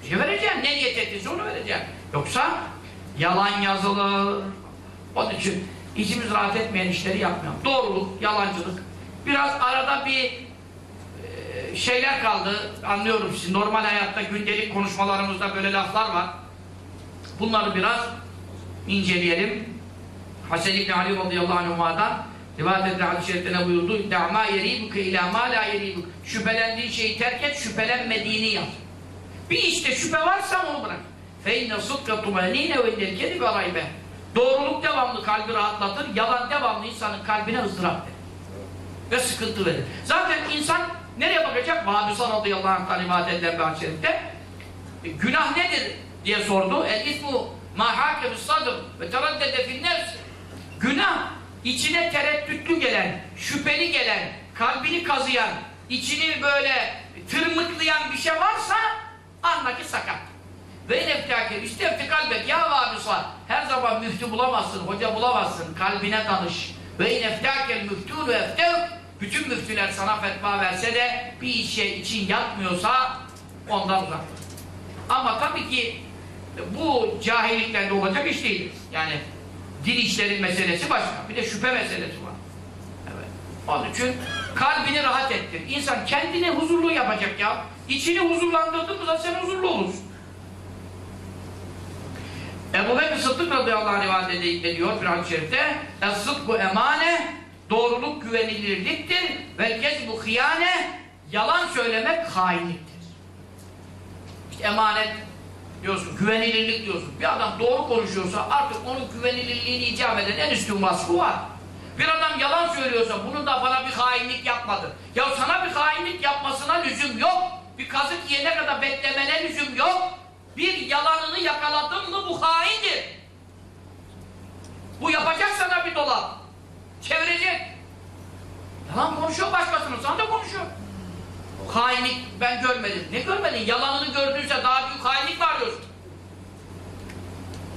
Bir şey vereceğim. Ne niyet ettiyse onu vereceğim. Yoksa yalan yazılır. Onun için içimiz rahat etmeyen işleri yapmayalım. Doğruluk, yalancılık. Biraz arada bir e, şeyler kaldı. Anlıyorum siz normal hayatta gündelik konuşmalarımızda böyle laflar var. Bunları biraz inceleyelim. Hasan İbni Ali radıyallahu anhümadan rivayet edilen hadis-i şerifte buyurdu? İdâmâ yerîbüke ilâ mâ lâ yerîbük. Şüphelendiğin şeyi terk et, şüphelenmediğini yaz. Bir işte şüphe varsa onu bırak. Feyne sıdka tumanine ve innel kedibe raybe. Doğruluk devamlı kalbi rahatlatır, yalan devamlı insanın kalbine ızdırap verir. Ve sıkıntı verir. Zaten insan nereye bakacak? Vâdusa radıyallahu anh'tan rivayet edilen bir hadis şerifte. E, günah nedir diye sordu. El ismu ma hâkemü sadr ve teraddede fil nefsi. Günah içine tereddütlü gelen, şüpheli gelen, kalbini kazıyan, içini böyle tırmıklayan bir şey varsa anla ki sakat. Ve nefkâke istefti kalbek ya vâbisa her zaman müftü bulamazsın, hoca bulamazsın, kalbine danış. Ve nefkâkel müftûnü eftev bütün müftüler sana fetva verse de bir işe için yatmıyorsa ondan uzak. Ama tabii ki bu cahilliklerle olacak iş değil. Yani din işlerin meselesi başka. Bir de şüphe meselesi var. Evet. Onun için kalbini rahat ettir. İnsan kendini huzurlu yapacak ya. İçini huzurlandırdın mı sen huzurlu olursun. Ebu Bekir Sıddık radıyallahu anh rivayet ediyor bir hadis-i şerifte Es-sıdku emane doğruluk güvenilirliktir ve kezbu hıyane yalan söylemek hainliktir. İşte emanet diyorsun, güvenilirlik diyorsun. Bir adam doğru konuşuyorsa artık onun güvenilirliğini icap eden en üstün vasfı var. Bir adam yalan söylüyorsa bunun da bana bir hainlik yapmadı. Ya sana bir hainlik yapmasına lüzum yok. Bir kazık yiyene kadar beklemene lüzum yok. Bir yalanını yakaladın mı bu haindir. Bu yapacak sana bir dolap. Çevirecek. Yalan konuşuyor başkasının, sana da konuşuyor. Hainlik ben görmedim. Ne görmedin? Yalanını gördüyse daha büyük hainlik var diyorsun.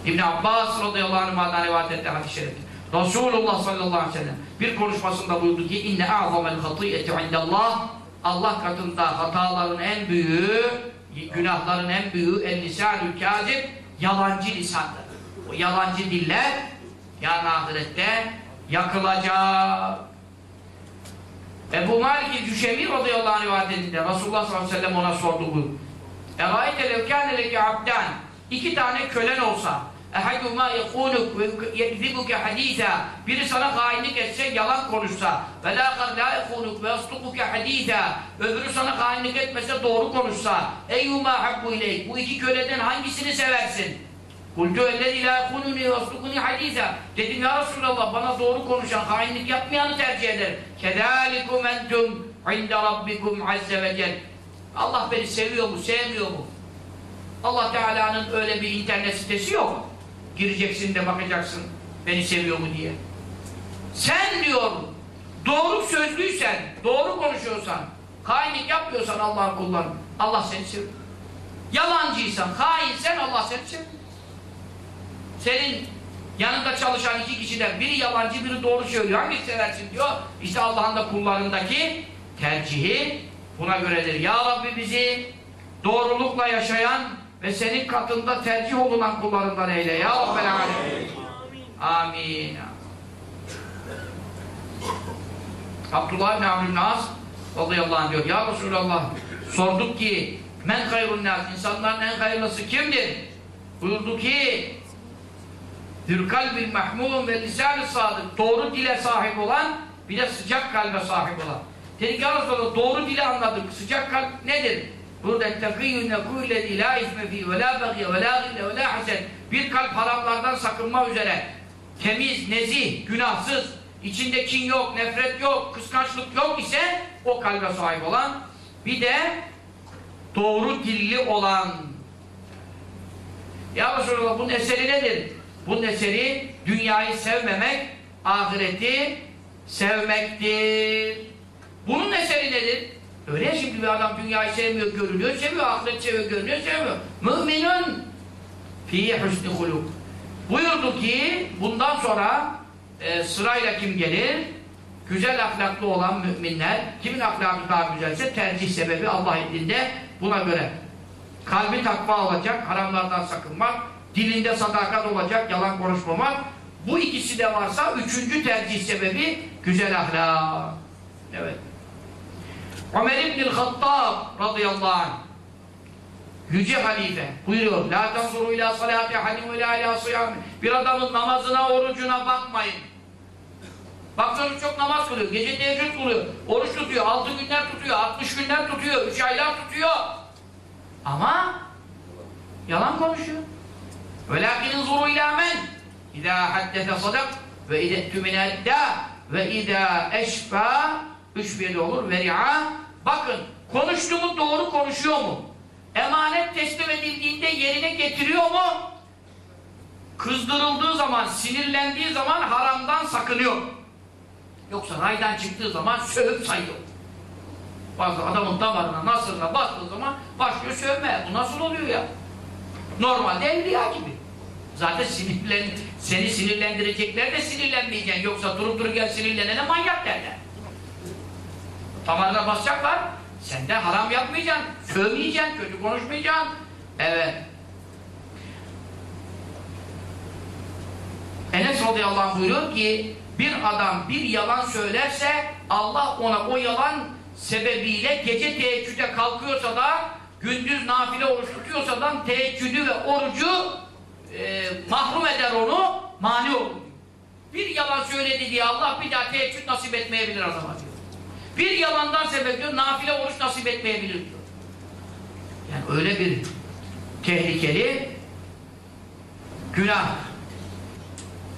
İbn Abbas radıyallahu anh'dan rivayet etti hadis-i şerif. Resulullah sallallahu aleyhi ve sellem bir konuşmasında buyurdu ki inne a'zamel hatiyeti indallah Allah katında hataların en büyüğü günahların en büyüğü el lisanül kazib yalancı lisandır. O yalancı diller yarın ahirette yakılacak. Ebu Malik Cüşemi radıyallahu anh rivayet edildi. Resulullah sallallahu aleyhi ve sellem ona sordu bu. Eraite lev kâne leke abdan iki tane kölen olsa ehadûmâ yekûnuk ve yekzibuke hadîsâ biri sana hainlik etse, yalan konuşsa ve lâ yekûnuk ve yastukuke hadîsâ öbürü sana hainlik etmese, doğru konuşsa eyyûmâ habbu ileyk bu iki köleden hangisini seversin? Kultu ellezî lâ yekûnuni ve yastukuni hadîsâ dedim ya Resulallah bana doğru konuşan, hainlik yapmayanı tercih eder. Kedâlikum entum inde rabbikum azze ve cel Allah beni seviyor mu, sevmiyor mu? Allah Teala'nın öyle bir internet sitesi yok. Gireceksin de bakacaksın beni seviyor mu diye. Sen diyor doğru sözlüysen, doğru konuşuyorsan, hainlik yapmıyorsan Allah'ın kullarını, Allah seni seviyor. Yalancıysan, hainsen Allah seni seviyor. Senin yanında çalışan iki kişiden biri yalancı, biri doğru söylüyor. Hangisi seversin diyor. İşte Allah'ın da kullarındaki tercihi buna göredir. Ya Rabbi bizi doğrulukla yaşayan ve senin katında tercih olunan kullarından eyle. Ya Rabbel Alemin. Amin. Abdullah bin Amr bin As radıyallahu anh diyor. Ya Resulallah sorduk ki men hayrun nas insanların en hayırlısı kimdir? Buyurdu ki Dür kalbil mahmum ve lisan-ı sadık doğru dile sahip olan bir de sıcak kalbe sahip olan. Dedik ya Resulallah doğru dili anladık. Sıcak kalp nedir? Burada ettekiyyü nekûllezî lâ isme fî ve lâ bagye ve lâ gille ve lâ hasen bir kalp haramlardan sakınma üzere temiz, nezih, günahsız içinde kin yok, nefret yok, kıskançlık yok ise o kalbe sahip olan bir de doğru dilli olan Ya Resulallah bunun eseri nedir? Bunun eseri dünyayı sevmemek, ahireti sevmektir. Bunun eseri nedir? Öyle şimdi bir adam dünyayı sevmiyor, görünüyor, seviyor, ahiret seviyor, görünüyor, sevmiyor. Müminun fi husni huluk. Buyurdu ki bundan sonra e, sırayla kim gelir? Güzel ahlaklı olan müminler, kimin ahlakı daha güzelse tercih sebebi Allah indinde buna göre. Kalbi takva olacak, haramlardan sakınmak, dilinde sadakat olacak, yalan konuşmamak. Bu ikisi de varsa üçüncü tercih sebebi güzel ahlak. Evet. Ömer İbnül Hattab radıyallahu anh Yüce Halife buyuruyor. La tanzuru ila salati halim ila ila sıyam. Bir adamın namazına, orucuna bakmayın. Baksanız çok namaz kılıyor, gece teheccüd kılıyor, oruç tutuyor, altı günler tutuyor, 60 günler tutuyor, üç aylar tutuyor. Ama yalan konuşuyor. وَلَكِنْ انْظُرُوا اِلٰى مَنْ اِذَا حَدَّثَ صَدَقْ وَاِذَا اَتْتُمِنَ اَدَّى وَاِذَا اَشْفَى Üç bir olur. Veri'a. Bakın konuştu mu doğru konuşuyor mu? Emanet teslim edildiğinde yerine getiriyor mu? Kızdırıldığı zaman, sinirlendiği zaman haramdan sakınıyor. Yoksa raydan çıktığı zaman sövüp sayıyor. Bazı adamın damarına, nasırına bastığı zaman başlıyor sövmeye. Bu nasıl oluyor ya? Normalde evliya gibi. Zaten sinirlen, seni sinirlendirecekler de sinirlenmeyeceksin. Yoksa durup dururken sinirlenene manyak derler. Damarına basacaklar. Sen de haram yapmayacaksın. Sövmeyeceksin, kötü konuşmayacaksın. Evet. Enes radıyallahu anh buyuruyor ki bir adam bir yalan söylerse Allah ona o yalan sebebiyle gece teheccüde kalkıyorsa da gündüz nafile oruç tutuyorsa da teheccüdü ve orucu e, mahrum eder onu mani olur. Bir yalan söyledi diye Allah bir daha teheccüd nasip etmeyebilir adama diyor. Bir yalandan sebep diyor nafile oruç nasip etmeyebilir diyor. Yani öyle bir tehlikeli günah.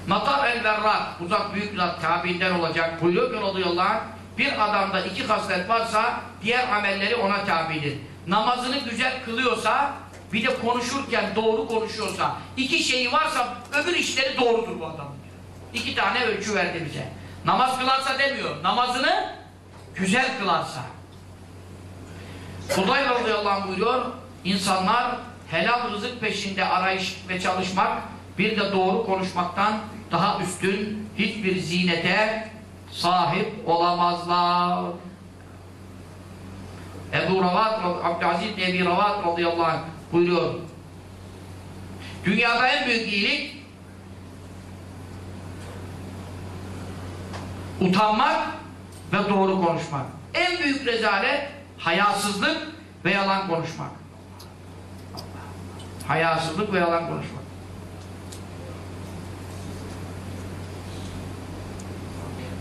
Matar el-Verrak, uzak büyük zat tabiinden olacak, buyuruyor ki radıyallahu bir adamda iki haslet varsa, diğer amelleri ona tabidir. Namazını güzel kılıyorsa, bir de konuşurken doğru konuşuyorsa, iki şeyi varsa, öbür işleri doğrudur bu adamın. İki tane ölçü verdi bize. Namaz kılarsa demiyor, namazını güzel kılarsa. Kudayl radıyallahu anh buyuruyor, insanlar helal rızık peşinde arayış ve çalışmak, bir de doğru konuşmaktan daha üstün hiçbir zinete sahip olamazlar. Ebu Ravat, Abdülaziz Nebi Ravat radıyallahu anh buyuruyor. Dünyada en büyük iyilik utanmak ve doğru konuşmak. En büyük rezalet hayasızlık ve yalan konuşmak. Hayasızlık ve yalan konuşmak.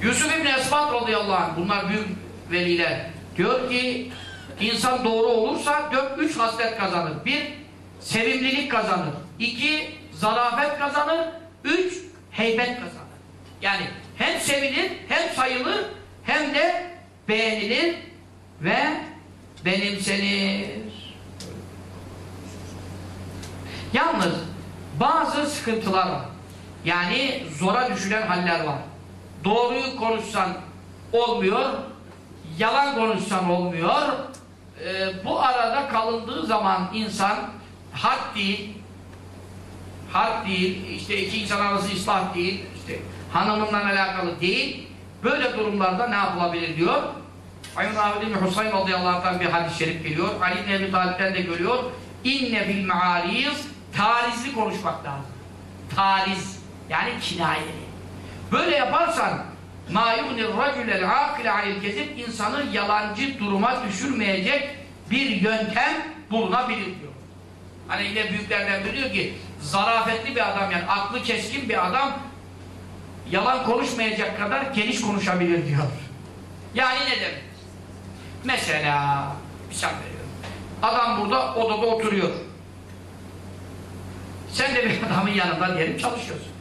Yusuf İbni Esbat radıyallahu anh, bunlar büyük veliler. Diyor ki, insan doğru olursa dört, üç haslet kazanır. Bir, sevimlilik kazanır. İki, zarafet kazanır. Üç, heybet kazanır. Yani hem sevilir, hem sayılır, hem de beğenilir ve benimsenir. Yalnız bazı sıkıntılar var. Yani zora düşülen haller var. Doğruyu konuşsan olmuyor, yalan konuşsan olmuyor. Ee, bu arada kalındığı zaman insan hak değil, hak değil, işte iki insan arası ıslah değil, işte hanımından alakalı değil. Böyle durumlarda ne yapılabilir diyor. Ayun İbni Husayn radıyallahu anh'tan bir hadis-i şerif geliyor. Ali İbni Ebi Talip'ten de görüyor. İnne bil mealiz tarizli konuşmak lazım. Tariz yani kinayeli. Böyle yaparsan مَا يُغْنِ الرَّجُلَ الْعَاقِلَ عَنِ الْكَذِبِ insanı yalancı duruma düşürmeyecek bir yöntem bulunabilir diyor. Hani yine büyüklerden biliyor ki zarafetli bir adam yani aklı keskin bir adam yalan konuşmayacak kadar geniş konuşabilir diyor. Yani ne demek? Mesela misal veriyorum. Adam burada odada oturuyor. Sen de bir adamın yanında diyelim çalışıyorsun.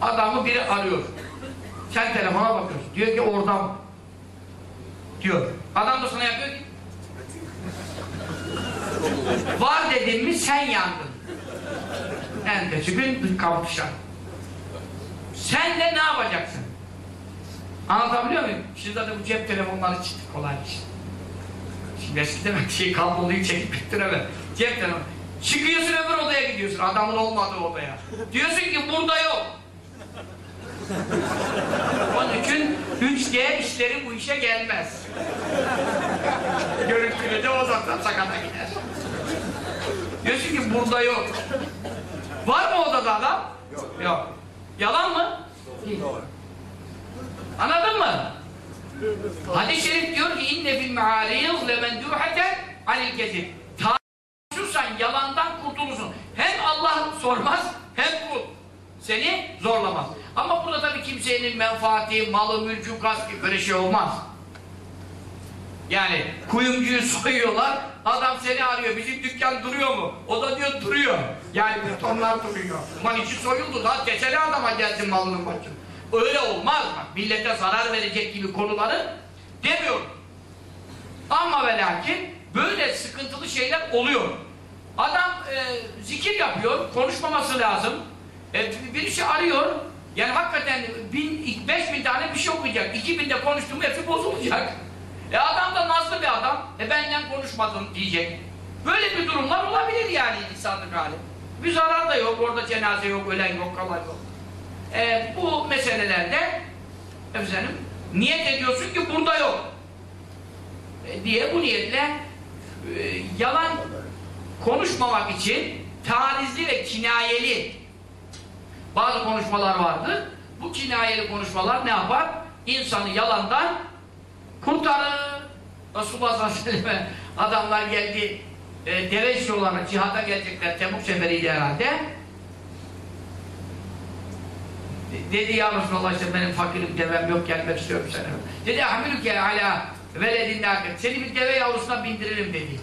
Adamı biri arıyor. Sen telefona bakıyorsun. Diyor ki oradan diyor. Adam da sana yapıyor ki var dedim mi sen yandın. Ertesi gün kapışan. Sen de ne yapacaksın? Anlatabiliyor muyum? Şimdi zaten bu cep telefonları çıktı kolay iş. Şimdi eskiden ben şey kabloluyu çekip bittiremem. Cep telefonu. Çıkıyorsun öbür odaya gidiyorsun. Adamın olmadığı odaya. Diyorsun ki burada yok. Onun için 3G işleri bu işe gelmez. Görüntülü de o zaten sakata gider. Diyorsun ki burada yok. Var mı odada adam? Yok. yok. Yalan mı? Değil. Anladın mı? Hadis-i Şerif diyor ki inne fil meali yuzle menduhaten alil kezib. Tartışırsan yalandan kurtulursun. Hem Allah sormaz hem kul seni zorlamaz. Ama burada tabii kimsenin menfaati, malı, mülkü, kaskı böyle şey olmaz. Yani kuyumcuyu (laughs) soyuyorlar, adam seni arıyor, bizim dükkan duruyor mu? O da diyor duruyor. Yani betonlar duruyor. Ulan içi soyuldu lan, keseli adama gelsin malının başına. Öyle olmaz bak, millete zarar verecek gibi konuları demiyorum. Ama ve lakin böyle sıkıntılı şeyler oluyor. Adam e, zikir yapıyor, konuşmaması lazım. E, birisi arıyor, yani hakikaten bin, beş bin tane bir şey okuyacak. İki binde konuştuğum hepsi bozulacak. E adam da nazlı bir adam. E benden konuşmadın diyecek. Böyle bir durumlar olabilir yani insanlık hali. Bir zarar da yok. Orada cenaze yok, ölen yok, kalan yok. E, bu meselelerde efendim niyet ediyorsun ki burada yok. E, diye bu niyetle e, yalan konuşmamak için tarizli ve kinayeli bazı konuşmalar vardır. Bu kinayeli konuşmalar ne yapar? İnsanı yalandan kurtarır. Resulullah sallallahu aleyhi ve sellem adamlar geldi e, deve istiyorlar, cihada gelecekler, Tebuk seferiydi herhalde. De- Dedi ya Resulallah işte benim fakirim devem yok gelmek istiyorum sana. Dedi ahmilüke ala veledin. Seni bir deve yavrusuna bindiririm dedi.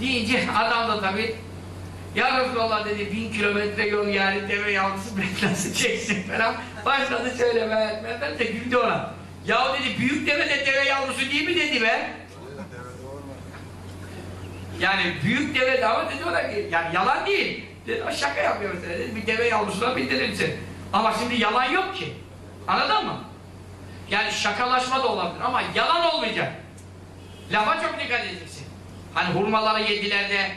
Deyince adam da tabi ya Resulallah dedi bin kilometre yol yani deve yavrusu beni nasıl çeksin falan. Başladı söylemeye. Ben de güldü ona. Ya dedi büyük deve de deve yavrusu değil mi dedi be. Yani büyük deve de ama dedi ona ki yani yalan değil. Dedi, "O şaka yapıyor mesela dedi. Bir deve yavrusuna bindirirsin. Ama şimdi yalan yok ki. Anladın mı? Yani şakalaşma da olabilir ama yalan olmayacak. Lafa çok dikkat edeceksin. Hani hurmaları yediler de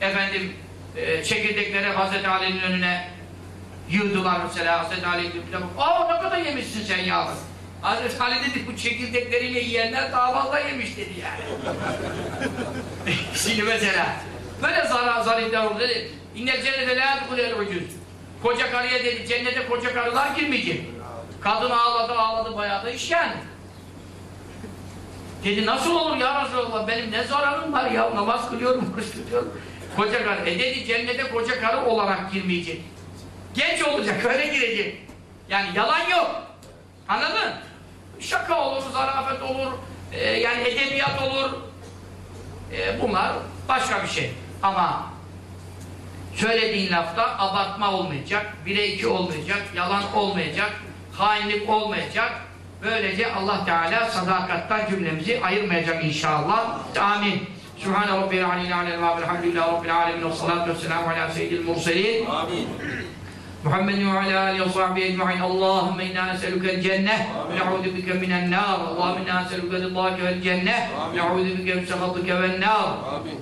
efendim e, çekirdekleri Hazreti Ali'nin önüne yığdılar mesela Hazreti Ali aa ne kadar yemişsin sen ya Hazreti Ali dedi bu çekirdekleriyle yiyenler daha fazla yemiş dedi yani. (laughs) Şimdi mesela böyle zara zarifler oldu dedi. İnnel cennete la yadkulel ucuz koca karıya dedi cennete koca karılar girmeyecek. Kadın ağladı ağladı bayağı da iş yani. Dedi nasıl olur ya Resulallah benim ne zararım var ya? Namaz kılıyorum, oruç tutuyorum. Koca karı. E dedi cennete koca karı olarak girmeyecek. Genç olacak, (laughs) öyle girecek. Yani yalan yok. Anladın? Şaka olur, zarafet olur, e, yani edebiyat olur. E, bunlar başka bir şey. Ama söylediğin lafta abartma olmayacak, bire iki olmayacak, yalan olmayacak, hainlik olmayacak. Böylece Allah Teala sadakattan cümlemizi ayırmayacak inşallah. Amin. Aleyhi Aleyhi ve Elhamdülillahi Rabbil Alemin ve salatu ve selamu ala seyyidil murselin. Amin. محمد وعلى آله وصحبه أجمعين. اللهم إنا نسألك الجنة ونعوذ بك من النار. اللهم إنا نسألك رضاك والجنة ونعوذ بك من سخطك والنار.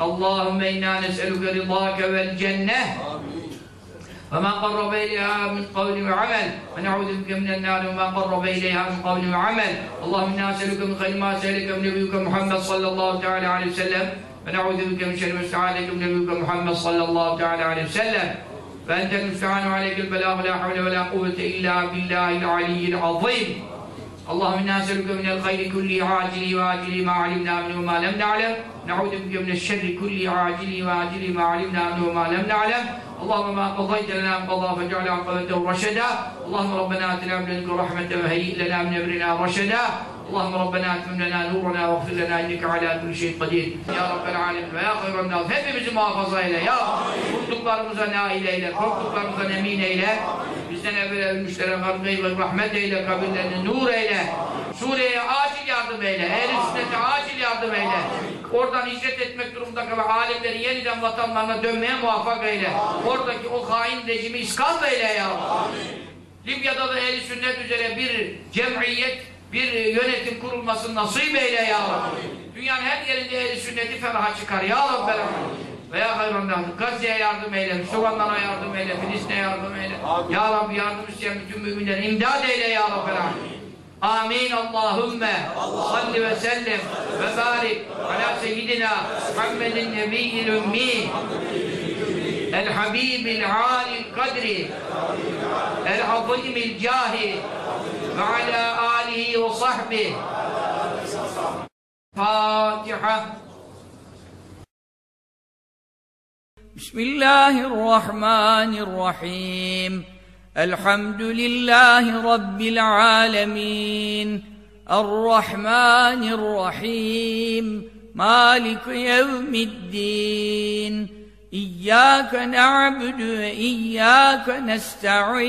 اللهم إنا نسألك رضاك والجنة. Amin. وما قرب إليها من قول وعمل ونعوذ بك من النار. وما قرب إليها من قول وعمل. اللهم إنا نسألك من خير ما سألك من نبيك محمد صلى الله تعالى عليه وسلم. ونعوذ بك من شر ما استعاذك من نبيك محمد صلى الله تعالى عليه وسلم. فأنت المستعان عليك البلاغ لا حول ولا قوة إلا بالله العلي العظيم. اللهم إنا نسألك من الخير كله عاجله واجله ما علمنا منه وما لم نعلم. نعوذ بك من الشر كله عاجله واجله ما علمنا منه وما لم نعلم. اللهم ما قضيت لنا من قضاء فاجعل عقبته رشدا. اللهم ربنا آتنا من رحمة وهيئ لنا من أمرنا رشدا. اللهم ربنا اتمم لنا نورنا واغفر لنا انك على كل شيء قدير يا رب العالمين ve ya hayran nas hepimizi muhafaza eyle ya kurduklarımıza nail eyle korktuklarımızdan emin eyle bizden evvel ölmüşlere hargayı ve rahmet eyle kabirlerini nur eyle Suriye'ye acil yardım eyle ehl-i sünnete acil yardım eyle oradan hicret etmek durumunda kalan alemleri yeniden vatanlarına dönmeye muvaffak eyle oradaki o hain rejimi iskal eyle ya Libya'da da ehl sünnet üzere bir cemiyet, bir e, yönetim kurulmasını nasip eyle ya Rabbi. Dünyanın her yerinde ehli sünneti feraha çıkar ya Rabbi. Veya hayranlar Gazze'ye yardım eyle, Müslümanlara yardım eyle, Filistin'e yardım eyle. Amin. Ya Rabbi yardım isteyen bütün müminlere imdad eyle ya Rabbi. Amin Allahümme salli ve sellem ve barik ala seyyidina Muhammedin nebiyyil ümmi el habibil alil kadri el azimil cahi وعلى آله وصحبه. فاتحة. بسم الله الرحمن الرحيم. الحمد لله رب العالمين. الرحمن الرحيم. مالك يوم الدين. إياك نعبد وإياك نستعين.